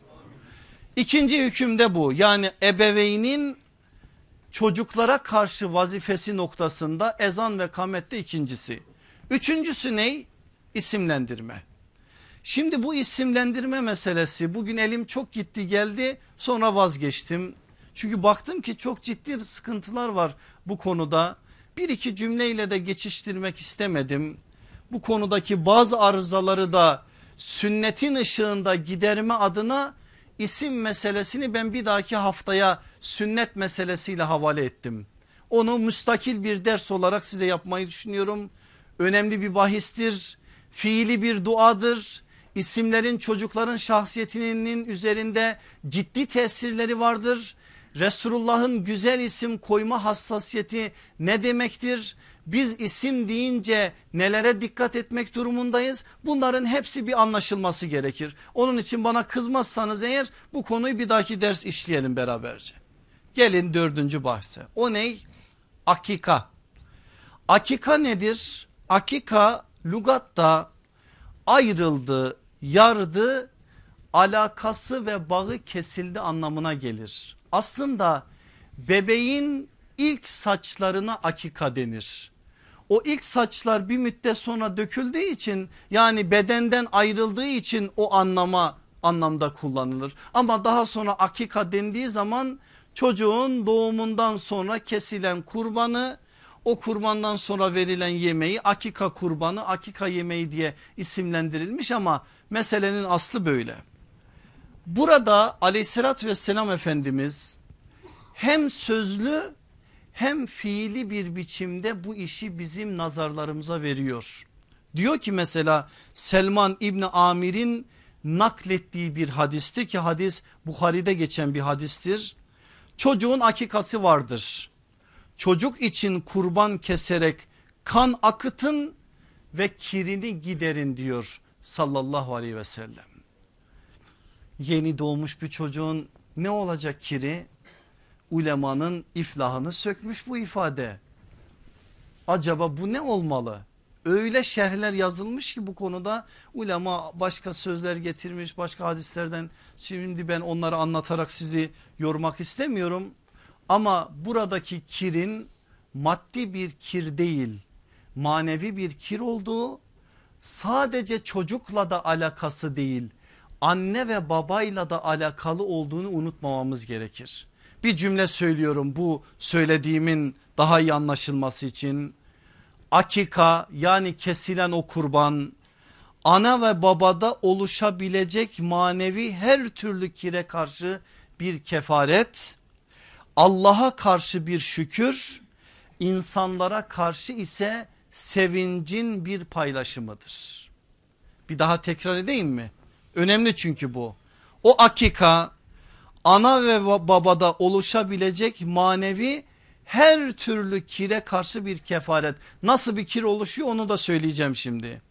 İkinci hükümde bu yani ebeveynin çocuklara karşı vazifesi noktasında ezan ve kamette ikincisi. Üçüncüsü ne? İsimlendirme. Şimdi bu isimlendirme meselesi bugün elim çok gitti geldi sonra vazgeçtim. Çünkü baktım ki çok ciddi sıkıntılar var bu konuda. Bir iki cümleyle de geçiştirmek istemedim. Bu konudaki bazı arızaları da sünnetin ışığında giderme adına isim meselesini ben bir dahaki haftaya sünnet meselesiyle havale ettim. Onu müstakil bir ders olarak size yapmayı düşünüyorum. Önemli bir bahistir, fiili bir duadır isimlerin çocukların şahsiyetinin üzerinde ciddi tesirleri vardır. Resulullah'ın güzel isim koyma hassasiyeti ne demektir? Biz isim deyince nelere dikkat etmek durumundayız? Bunların hepsi bir anlaşılması gerekir. Onun için bana kızmazsanız eğer bu konuyu bir dahaki ders işleyelim beraberce. Gelin dördüncü bahse. O ne? Akika. Akika nedir? Akika lugatta ayrıldı, yardı alakası ve bağı kesildi anlamına gelir. Aslında bebeğin ilk saçlarına akika denir. O ilk saçlar bir müddet sonra döküldüğü için yani bedenden ayrıldığı için o anlama anlamda kullanılır. Ama daha sonra akika dendiği zaman çocuğun doğumundan sonra kesilen kurbanı o kurbandan sonra verilen yemeği akika kurbanı akika yemeği diye isimlendirilmiş ama meselenin aslı böyle. Burada aleyhissalatü vesselam Efendimiz hem sözlü hem fiili bir biçimde bu işi bizim nazarlarımıza veriyor. Diyor ki mesela Selman İbni Amir'in naklettiği bir hadisti ki hadis Bukhari'de geçen bir hadistir. Çocuğun akikası vardır. Çocuk için kurban keserek kan akıtın ve kirini giderin diyor sallallahu aleyhi ve sellem. Yeni doğmuş bir çocuğun ne olacak kiri? Ulemanın iflahını sökmüş bu ifade. Acaba bu ne olmalı? Öyle şerhler yazılmış ki bu konuda ulema başka sözler getirmiş başka hadislerden şimdi ben onları anlatarak sizi yormak istemiyorum. Ama buradaki kirin maddi bir kir değil manevi bir kir olduğu sadece çocukla da alakası değil anne ve babayla da alakalı olduğunu unutmamamız gerekir. Bir cümle söylüyorum bu söylediğimin daha iyi anlaşılması için. Akika yani kesilen o kurban ana ve babada oluşabilecek manevi her türlü kire karşı bir kefaret. Allah'a karşı bir şükür insanlara karşı ise sevincin bir paylaşımıdır. Bir daha tekrar edeyim mi? Önemli çünkü bu. O akika ana ve babada oluşabilecek manevi her türlü kire karşı bir kefaret. Nasıl bir kir oluşuyor onu da söyleyeceğim şimdi.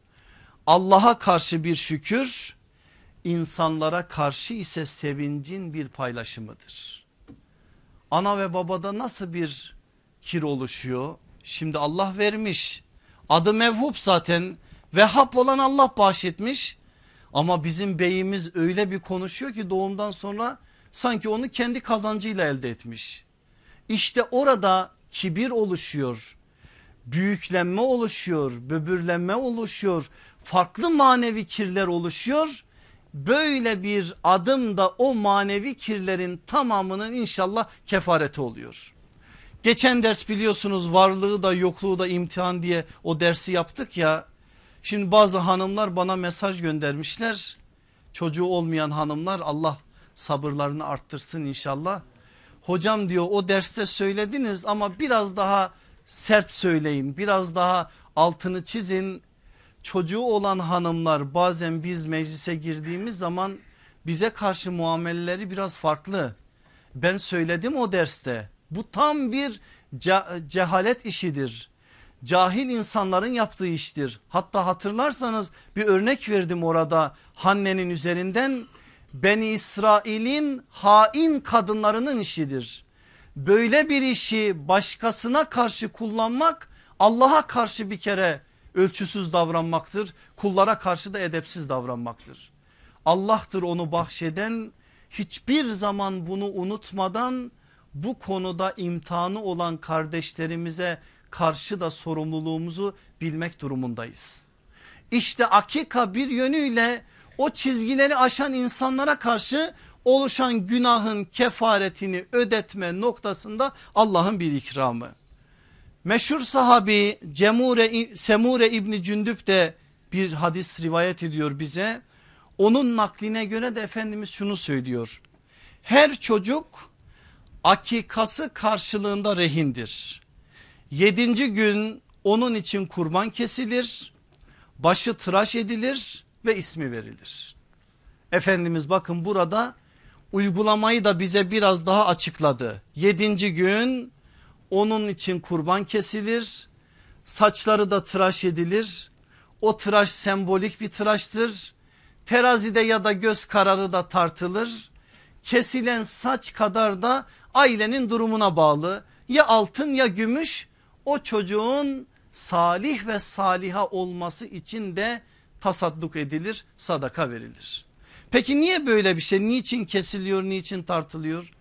Allah'a karşı bir şükür insanlara karşı ise sevincin bir paylaşımıdır. Ana ve babada nasıl bir kir oluşuyor? Şimdi Allah vermiş adı mevhup zaten Vehhab olan Allah bahşetmiş ama bizim beyimiz öyle bir konuşuyor ki doğumdan sonra sanki onu kendi kazancıyla elde etmiş. İşte orada kibir oluşuyor, büyüklenme oluşuyor, böbürlenme oluşuyor, farklı manevi kirler oluşuyor. Böyle bir adım da o manevi kirlerin tamamının inşallah kefareti oluyor. Geçen ders biliyorsunuz varlığı da yokluğu da imtihan diye o dersi yaptık ya. Şimdi bazı hanımlar bana mesaj göndermişler. Çocuğu olmayan hanımlar Allah sabırlarını arttırsın inşallah. Hocam diyor o derste söylediniz ama biraz daha sert söyleyin. Biraz daha altını çizin. Çocuğu olan hanımlar bazen biz meclise girdiğimiz zaman bize karşı muameleleri biraz farklı. Ben söyledim o derste. Bu tam bir cehalet işidir. Cahil insanların yaptığı iştir. Hatta hatırlarsanız bir örnek verdim orada Hanne'nin üzerinden Beni İsrail'in hain kadınlarının işidir. Böyle bir işi başkasına karşı kullanmak Allah'a karşı bir kere ölçüsüz davranmaktır. Kullara karşı da edepsiz davranmaktır. Allah'tır onu bahşeden hiçbir zaman bunu unutmadan bu konuda imtihanı olan kardeşlerimize karşı da sorumluluğumuzu bilmek durumundayız. İşte akika bir yönüyle o çizgileri aşan insanlara karşı oluşan günahın kefaretini ödetme noktasında Allah'ın bir ikramı. Meşhur sahabi Cemure, Semure İbni Cündüp de bir hadis rivayet ediyor bize. Onun nakline göre de Efendimiz şunu söylüyor. Her çocuk akikası karşılığında rehindir. Yedinci gün onun için kurban kesilir, başı tıraş edilir ve ismi verilir. Efendimiz bakın burada uygulamayı da bize biraz daha açıkladı. Yedinci gün onun için kurban kesilir, saçları da tıraş edilir. O tıraş sembolik bir tıraştır. Terazide ya da göz kararı da tartılır. Kesilen saç kadar da ailenin durumuna bağlı. Ya altın ya gümüş o çocuğun salih ve saliha olması için de tasadduk edilir sadaka verilir. Peki niye böyle bir şey? Niçin kesiliyor? Niçin tartılıyor?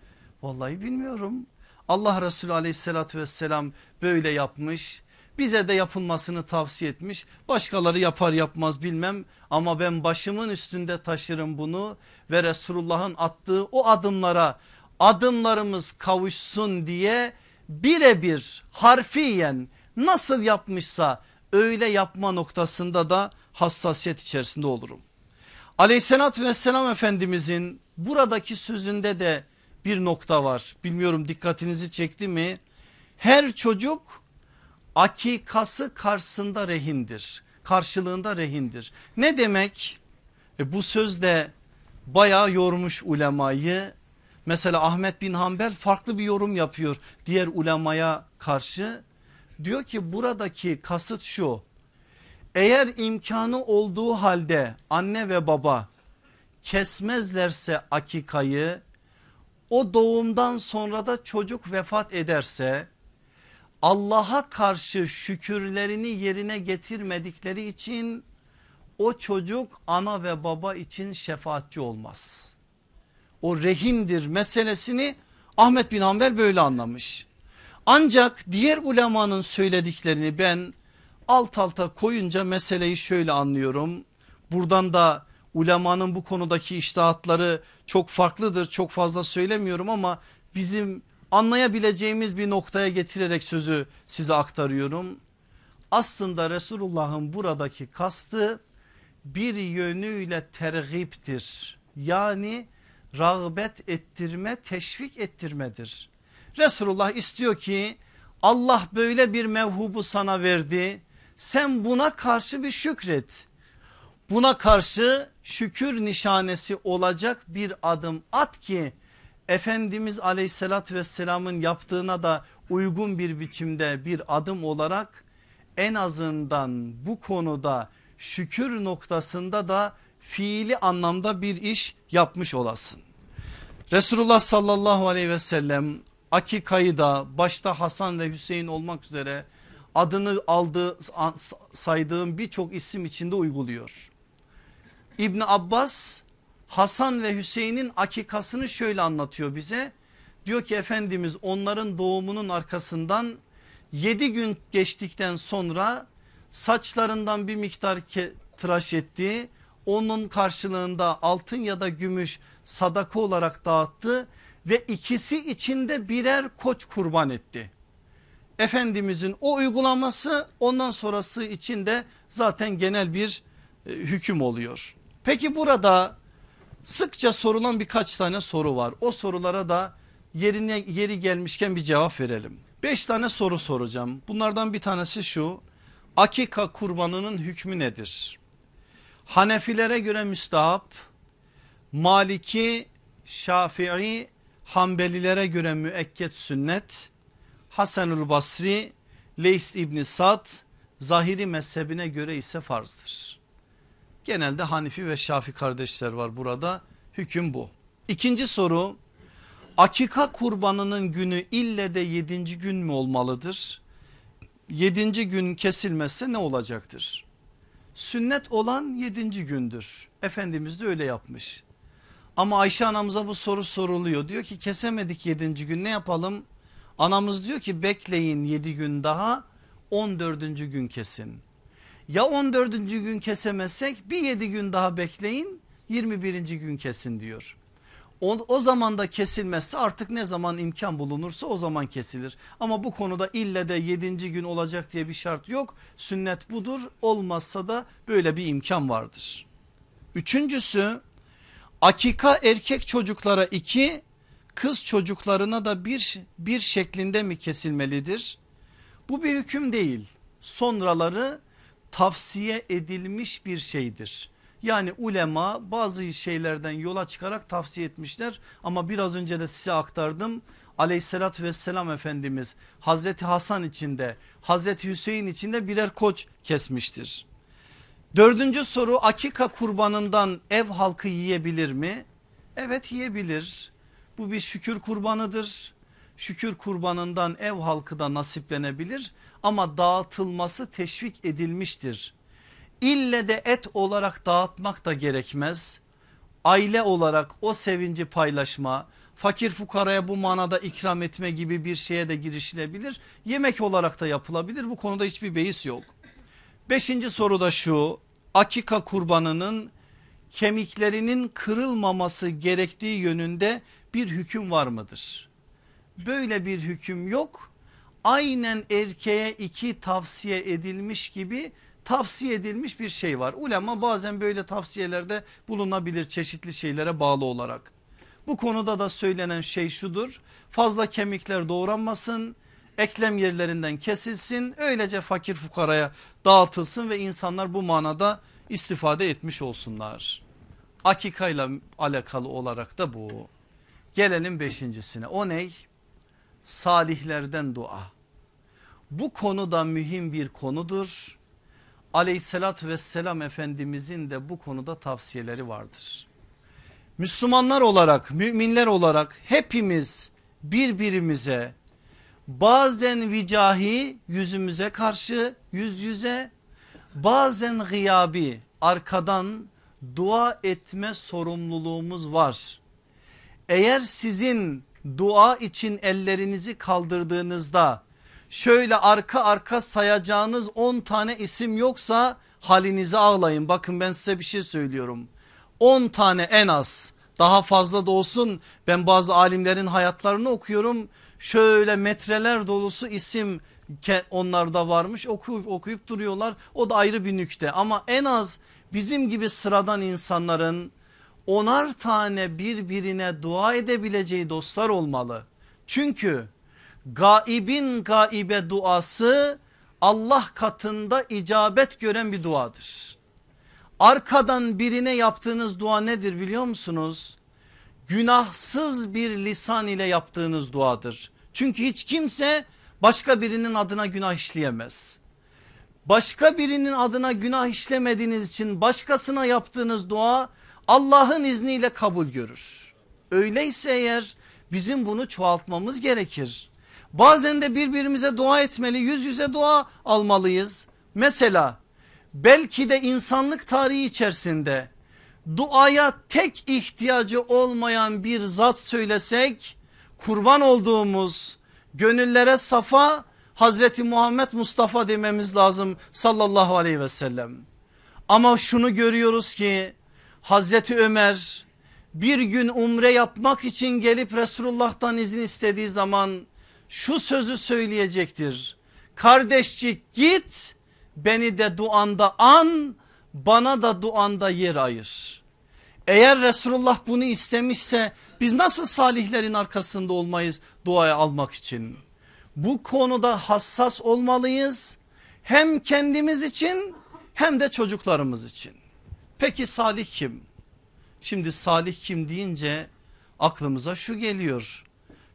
Vallahi bilmiyorum. Allah Resulü aleyhissalatü vesselam böyle yapmış. Bize de yapılmasını tavsiye etmiş. Başkaları yapar yapmaz bilmem ama ben başımın üstünde taşırım bunu ve Resulullah'ın attığı o adımlara adımlarımız kavuşsun diye birebir harfiyen nasıl yapmışsa öyle yapma noktasında da hassasiyet içerisinde olurum. Aleyhissalatü vesselam Efendimizin buradaki sözünde de bir nokta var. Bilmiyorum dikkatinizi çekti mi? Her çocuk akikası karşısında rehindir. Karşılığında rehindir. Ne demek? E bu söz de bayağı yormuş ulemayı. Mesela Ahmet bin Hanbel farklı bir yorum yapıyor diğer ulemaya karşı. Diyor ki buradaki kasıt şu. Eğer imkanı olduğu halde anne ve baba kesmezlerse akikayı o doğumdan sonra da çocuk vefat ederse Allah'a karşı şükürlerini yerine getirmedikleri için o çocuk ana ve baba için şefaatçi olmaz. O rehindir meselesini Ahmet bin Hanbel böyle anlamış. Ancak diğer ulemanın söylediklerini ben alt alta koyunca meseleyi şöyle anlıyorum. Buradan da ulemanın bu konudaki iştahatları çok farklıdır çok fazla söylemiyorum ama bizim anlayabileceğimiz bir noktaya getirerek sözü size aktarıyorum. Aslında Resulullah'ın buradaki kastı bir yönüyle tergiptir. Yani rağbet ettirme teşvik ettirmedir. Resulullah istiyor ki Allah böyle bir mevhubu sana verdi. Sen buna karşı bir şükret. Buna karşı şükür nişanesi olacak bir adım at ki Efendimiz aleyhissalatü vesselamın yaptığına da uygun bir biçimde bir adım olarak en azından bu konuda şükür noktasında da fiili anlamda bir iş yapmış olasın. Resulullah sallallahu aleyhi ve sellem akikayı da başta Hasan ve Hüseyin olmak üzere adını aldığı saydığım birçok isim içinde uyguluyor. İbn Abbas Hasan ve Hüseyin'in akikasını şöyle anlatıyor bize. Diyor ki Efendimiz onların doğumunun arkasından 7 gün geçtikten sonra saçlarından bir miktar tıraş etti. Onun karşılığında altın ya da gümüş sadaka olarak dağıttı ve ikisi içinde birer koç kurban etti. Efendimizin o uygulaması ondan sonrası içinde zaten genel bir e, hüküm oluyor. Peki burada sıkça sorulan birkaç tane soru var. O sorulara da yerine yeri gelmişken bir cevap verelim. Beş tane soru soracağım. Bunlardan bir tanesi şu. Akika kurbanının hükmü nedir? Hanefilere göre müstahap, Maliki, Şafii, Hanbelilere göre müekket sünnet, Hasanül Basri, Leys İbni Sad, Zahiri mezhebine göre ise farzdır. Genelde Hanifi ve Şafi kardeşler var burada. Hüküm bu. İkinci soru akika kurbanının günü ille de yedinci gün mü olmalıdır? Yedinci gün kesilmezse ne olacaktır? Sünnet olan yedinci gündür. Efendimiz de öyle yapmış. Ama Ayşe anamıza bu soru soruluyor. Diyor ki kesemedik yedinci gün ne yapalım? Anamız diyor ki bekleyin yedi gün daha on dördüncü gün kesin. Ya 14. gün kesemezsek bir 7 gün daha bekleyin 21. gün kesin diyor. O, o zaman da kesilmezse artık ne zaman imkan bulunursa o zaman kesilir. Ama bu konuda ille de 7. gün olacak diye bir şart yok. Sünnet budur olmazsa da böyle bir imkan vardır. Üçüncüsü akika erkek çocuklara iki kız çocuklarına da bir, bir şeklinde mi kesilmelidir? Bu bir hüküm değil. Sonraları tavsiye edilmiş bir şeydir. Yani ulema bazı şeylerden yola çıkarak tavsiye etmişler ama biraz önce de size aktardım. Aleyhissalatü vesselam Efendimiz Hazreti Hasan içinde Hazreti Hüseyin içinde birer koç kesmiştir. Dördüncü soru akika kurbanından ev halkı yiyebilir mi? Evet yiyebilir. Bu bir şükür kurbanıdır. Şükür kurbanından ev halkı da nasiplenebilir ama dağıtılması teşvik edilmiştir. İlle de et olarak dağıtmak da gerekmez. aile olarak o sevinci paylaşma, fakir fukaraya bu manada ikram etme gibi bir şeye de girişilebilir. Yemek olarak da yapılabilir bu konuda hiçbir beis yok. Beşinci soru da şu akika kurbanının kemiklerinin kırılmaması gerektiği yönünde bir hüküm var mıdır? Böyle bir hüküm yok. Aynen erkeğe iki tavsiye edilmiş gibi tavsiye edilmiş bir şey var. Ulema bazen böyle tavsiyelerde bulunabilir çeşitli şeylere bağlı olarak. Bu konuda da söylenen şey şudur fazla kemikler doğranmasın eklem yerlerinden kesilsin öylece fakir fukaraya dağıtılsın ve insanlar bu manada istifade etmiş olsunlar. Akika ile alakalı olarak da bu. Gelelim beşincisine o ney? Salihlerden dua. Bu konu da mühim bir konudur. Aleyhissalatü vesselam Efendimizin de bu konuda tavsiyeleri vardır. Müslümanlar olarak müminler olarak hepimiz birbirimize bazen vicahi yüzümüze karşı yüz yüze bazen gıyabi arkadan dua etme sorumluluğumuz var. Eğer sizin dua için ellerinizi kaldırdığınızda şöyle arka arka sayacağınız 10 tane isim yoksa halinizi ağlayın. Bakın ben size bir şey söylüyorum. 10 tane en az daha fazla da olsun ben bazı alimlerin hayatlarını okuyorum. Şöyle metreler dolusu isim onlarda varmış okuyup okuyup duruyorlar o da ayrı bir nükte ama en az bizim gibi sıradan insanların onar tane birbirine dua edebileceği dostlar olmalı. Çünkü gaibin gaibe duası Allah katında icabet gören bir duadır. Arkadan birine yaptığınız dua nedir biliyor musunuz? Günahsız bir lisan ile yaptığınız duadır. Çünkü hiç kimse başka birinin adına günah işleyemez. Başka birinin adına günah işlemediğiniz için başkasına yaptığınız dua Allah'ın izniyle kabul görür. Öyleyse eğer bizim bunu çoğaltmamız gerekir. Bazen de birbirimize dua etmeli yüz yüze dua almalıyız. Mesela belki de insanlık tarihi içerisinde duaya tek ihtiyacı olmayan bir zat söylesek kurban olduğumuz gönüllere safa Hazreti Muhammed Mustafa dememiz lazım sallallahu aleyhi ve sellem. Ama şunu görüyoruz ki Hazreti Ömer bir gün umre yapmak için gelip Resulullah'tan izin istediği zaman şu sözü söyleyecektir. Kardeşcik git beni de duanda an bana da duanda yer ayır. Eğer Resulullah bunu istemişse biz nasıl salihlerin arkasında olmayız duaya almak için? Bu konuda hassas olmalıyız. Hem kendimiz için hem de çocuklarımız için. Peki salih kim? Şimdi salih kim deyince aklımıza şu geliyor.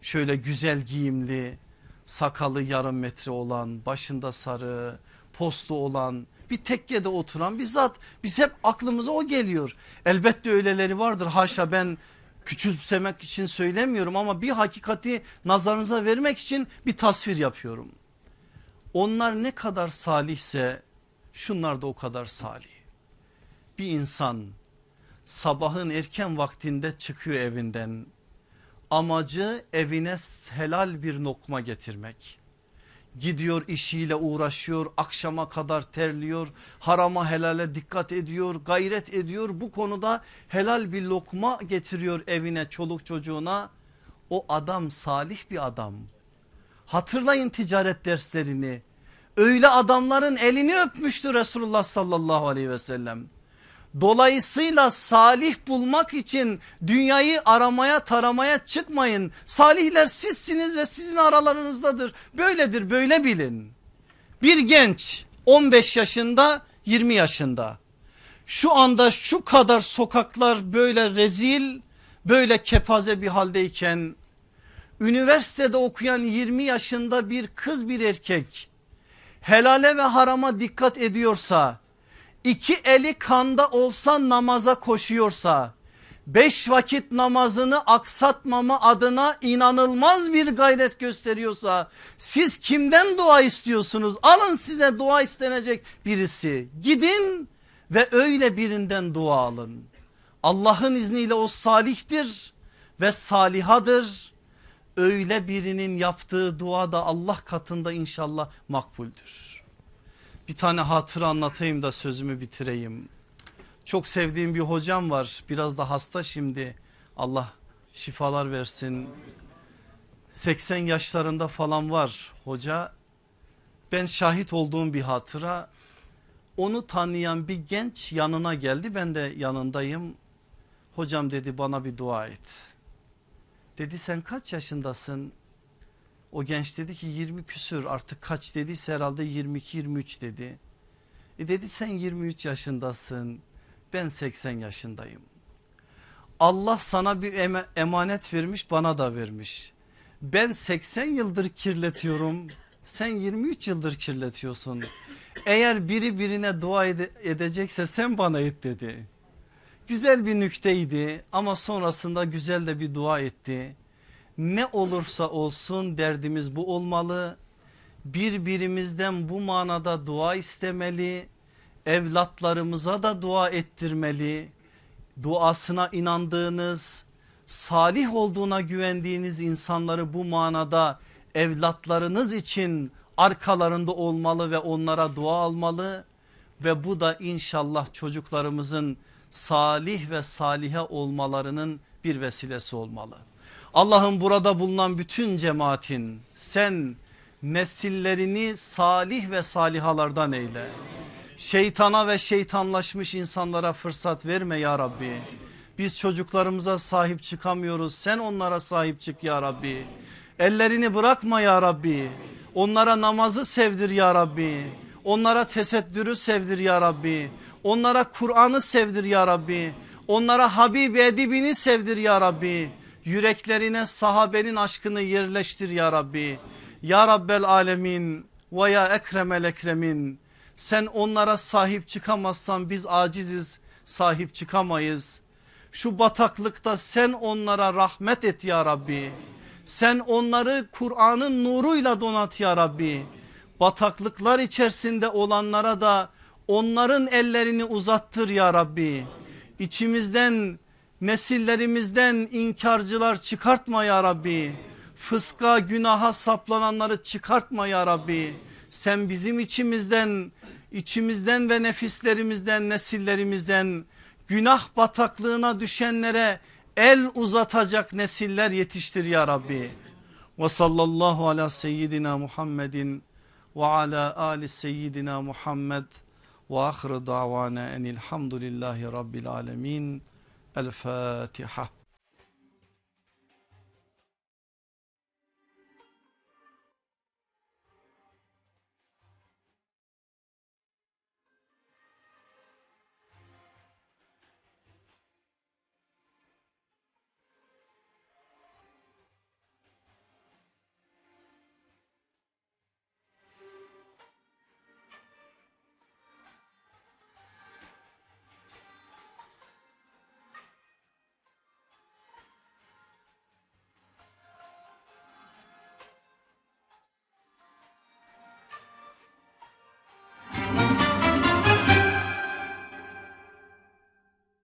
Şöyle güzel giyimli, sakalı yarım metre olan, başında sarı, postu olan, bir tekkede oturan bir zat. Biz hep aklımıza o geliyor. Elbette öyleleri vardır haşa ben küçümsemek için söylemiyorum ama bir hakikati nazarınıza vermek için bir tasvir yapıyorum. Onlar ne kadar salihse şunlar da o kadar salih. Bir insan sabahın erken vaktinde çıkıyor evinden. Amacı evine helal bir lokma getirmek. Gidiyor işiyle uğraşıyor akşama kadar terliyor harama helale dikkat ediyor gayret ediyor bu konuda helal bir lokma getiriyor evine çoluk çocuğuna o adam salih bir adam hatırlayın ticaret derslerini öyle adamların elini öpmüştü Resulullah sallallahu aleyhi ve sellem Dolayısıyla salih bulmak için dünyayı aramaya taramaya çıkmayın. Salihler sizsiniz ve sizin aralarınızdadır. Böyledir böyle bilin. Bir genç 15 yaşında 20 yaşında şu anda şu kadar sokaklar böyle rezil böyle kepaze bir haldeyken üniversitede okuyan 20 yaşında bir kız bir erkek helale ve harama dikkat ediyorsa iki eli kanda olsa namaza koşuyorsa beş vakit namazını aksatmama adına inanılmaz bir gayret gösteriyorsa siz kimden dua istiyorsunuz? Alın size dua istenecek birisi gidin ve öyle birinden dua alın. Allah'ın izniyle o salihtir ve salihadır. Öyle birinin yaptığı dua da Allah katında inşallah makbuldür. Bir tane hatıra anlatayım da sözümü bitireyim. Çok sevdiğim bir hocam var biraz da hasta şimdi Allah şifalar versin. 80 yaşlarında falan var hoca. Ben şahit olduğum bir hatıra onu tanıyan bir genç yanına geldi ben de yanındayım. Hocam dedi bana bir dua et. Dedi sen kaç yaşındasın? O genç dedi ki 20 küsür artık kaç dediyse herhalde 22-23 dedi. E dedi sen 23 yaşındasın ben 80 yaşındayım. Allah sana bir emanet vermiş bana da vermiş. Ben 80 yıldır kirletiyorum sen 23 yıldır kirletiyorsun. Eğer biri birine dua ede edecekse sen bana et dedi. Güzel bir nükteydi ama sonrasında güzel de bir dua etti. Ne olursa olsun derdimiz bu olmalı. Birbirimizden bu manada dua istemeli. Evlatlarımıza da dua ettirmeli. Duasına inandığınız, salih olduğuna güvendiğiniz insanları bu manada evlatlarınız için arkalarında olmalı ve onlara dua almalı ve bu da inşallah çocuklarımızın salih ve salihe olmalarının bir vesilesi olmalı. Allah'ın burada bulunan bütün cemaatin sen nesillerini salih ve salihalardan eyle. Şeytana ve şeytanlaşmış insanlara fırsat verme ya Rabbi. Biz çocuklarımıza sahip çıkamıyoruz sen onlara sahip çık ya Rabbi. Ellerini bırakma ya Rabbi. Onlara namazı sevdir ya Rabbi. Onlara tesettürü sevdir ya Rabbi. Onlara Kur'an'ı sevdir ya Rabbi. Onlara Habib Edibini sevdir ya Rabbi. Yüreklerine sahabenin aşkını yerleştir ya Rabbi. Ya Rabbel Alemin ve ya Ekremel Ekremin. Sen onlara sahip çıkamazsan biz aciziz sahip çıkamayız. Şu bataklıkta sen onlara rahmet et ya Rabbi. Sen onları Kur'an'ın nuruyla donat ya Rabbi. Bataklıklar içerisinde olanlara da onların ellerini uzattır ya Rabbi. İçimizden nesillerimizden inkarcılar çıkartma ya Rabbi. Fıska günaha saplananları çıkartma ya Rabbi. Sen bizim içimizden içimizden ve nefislerimizden nesillerimizden günah bataklığına düşenlere el uzatacak nesiller yetiştir ya Rabbi. Ve sallallahu ala seyyidina Muhammedin ve ala ali seyyidina Muhammed ve ahir davana enilhamdülillahi rabbil alemin. El Fatiha.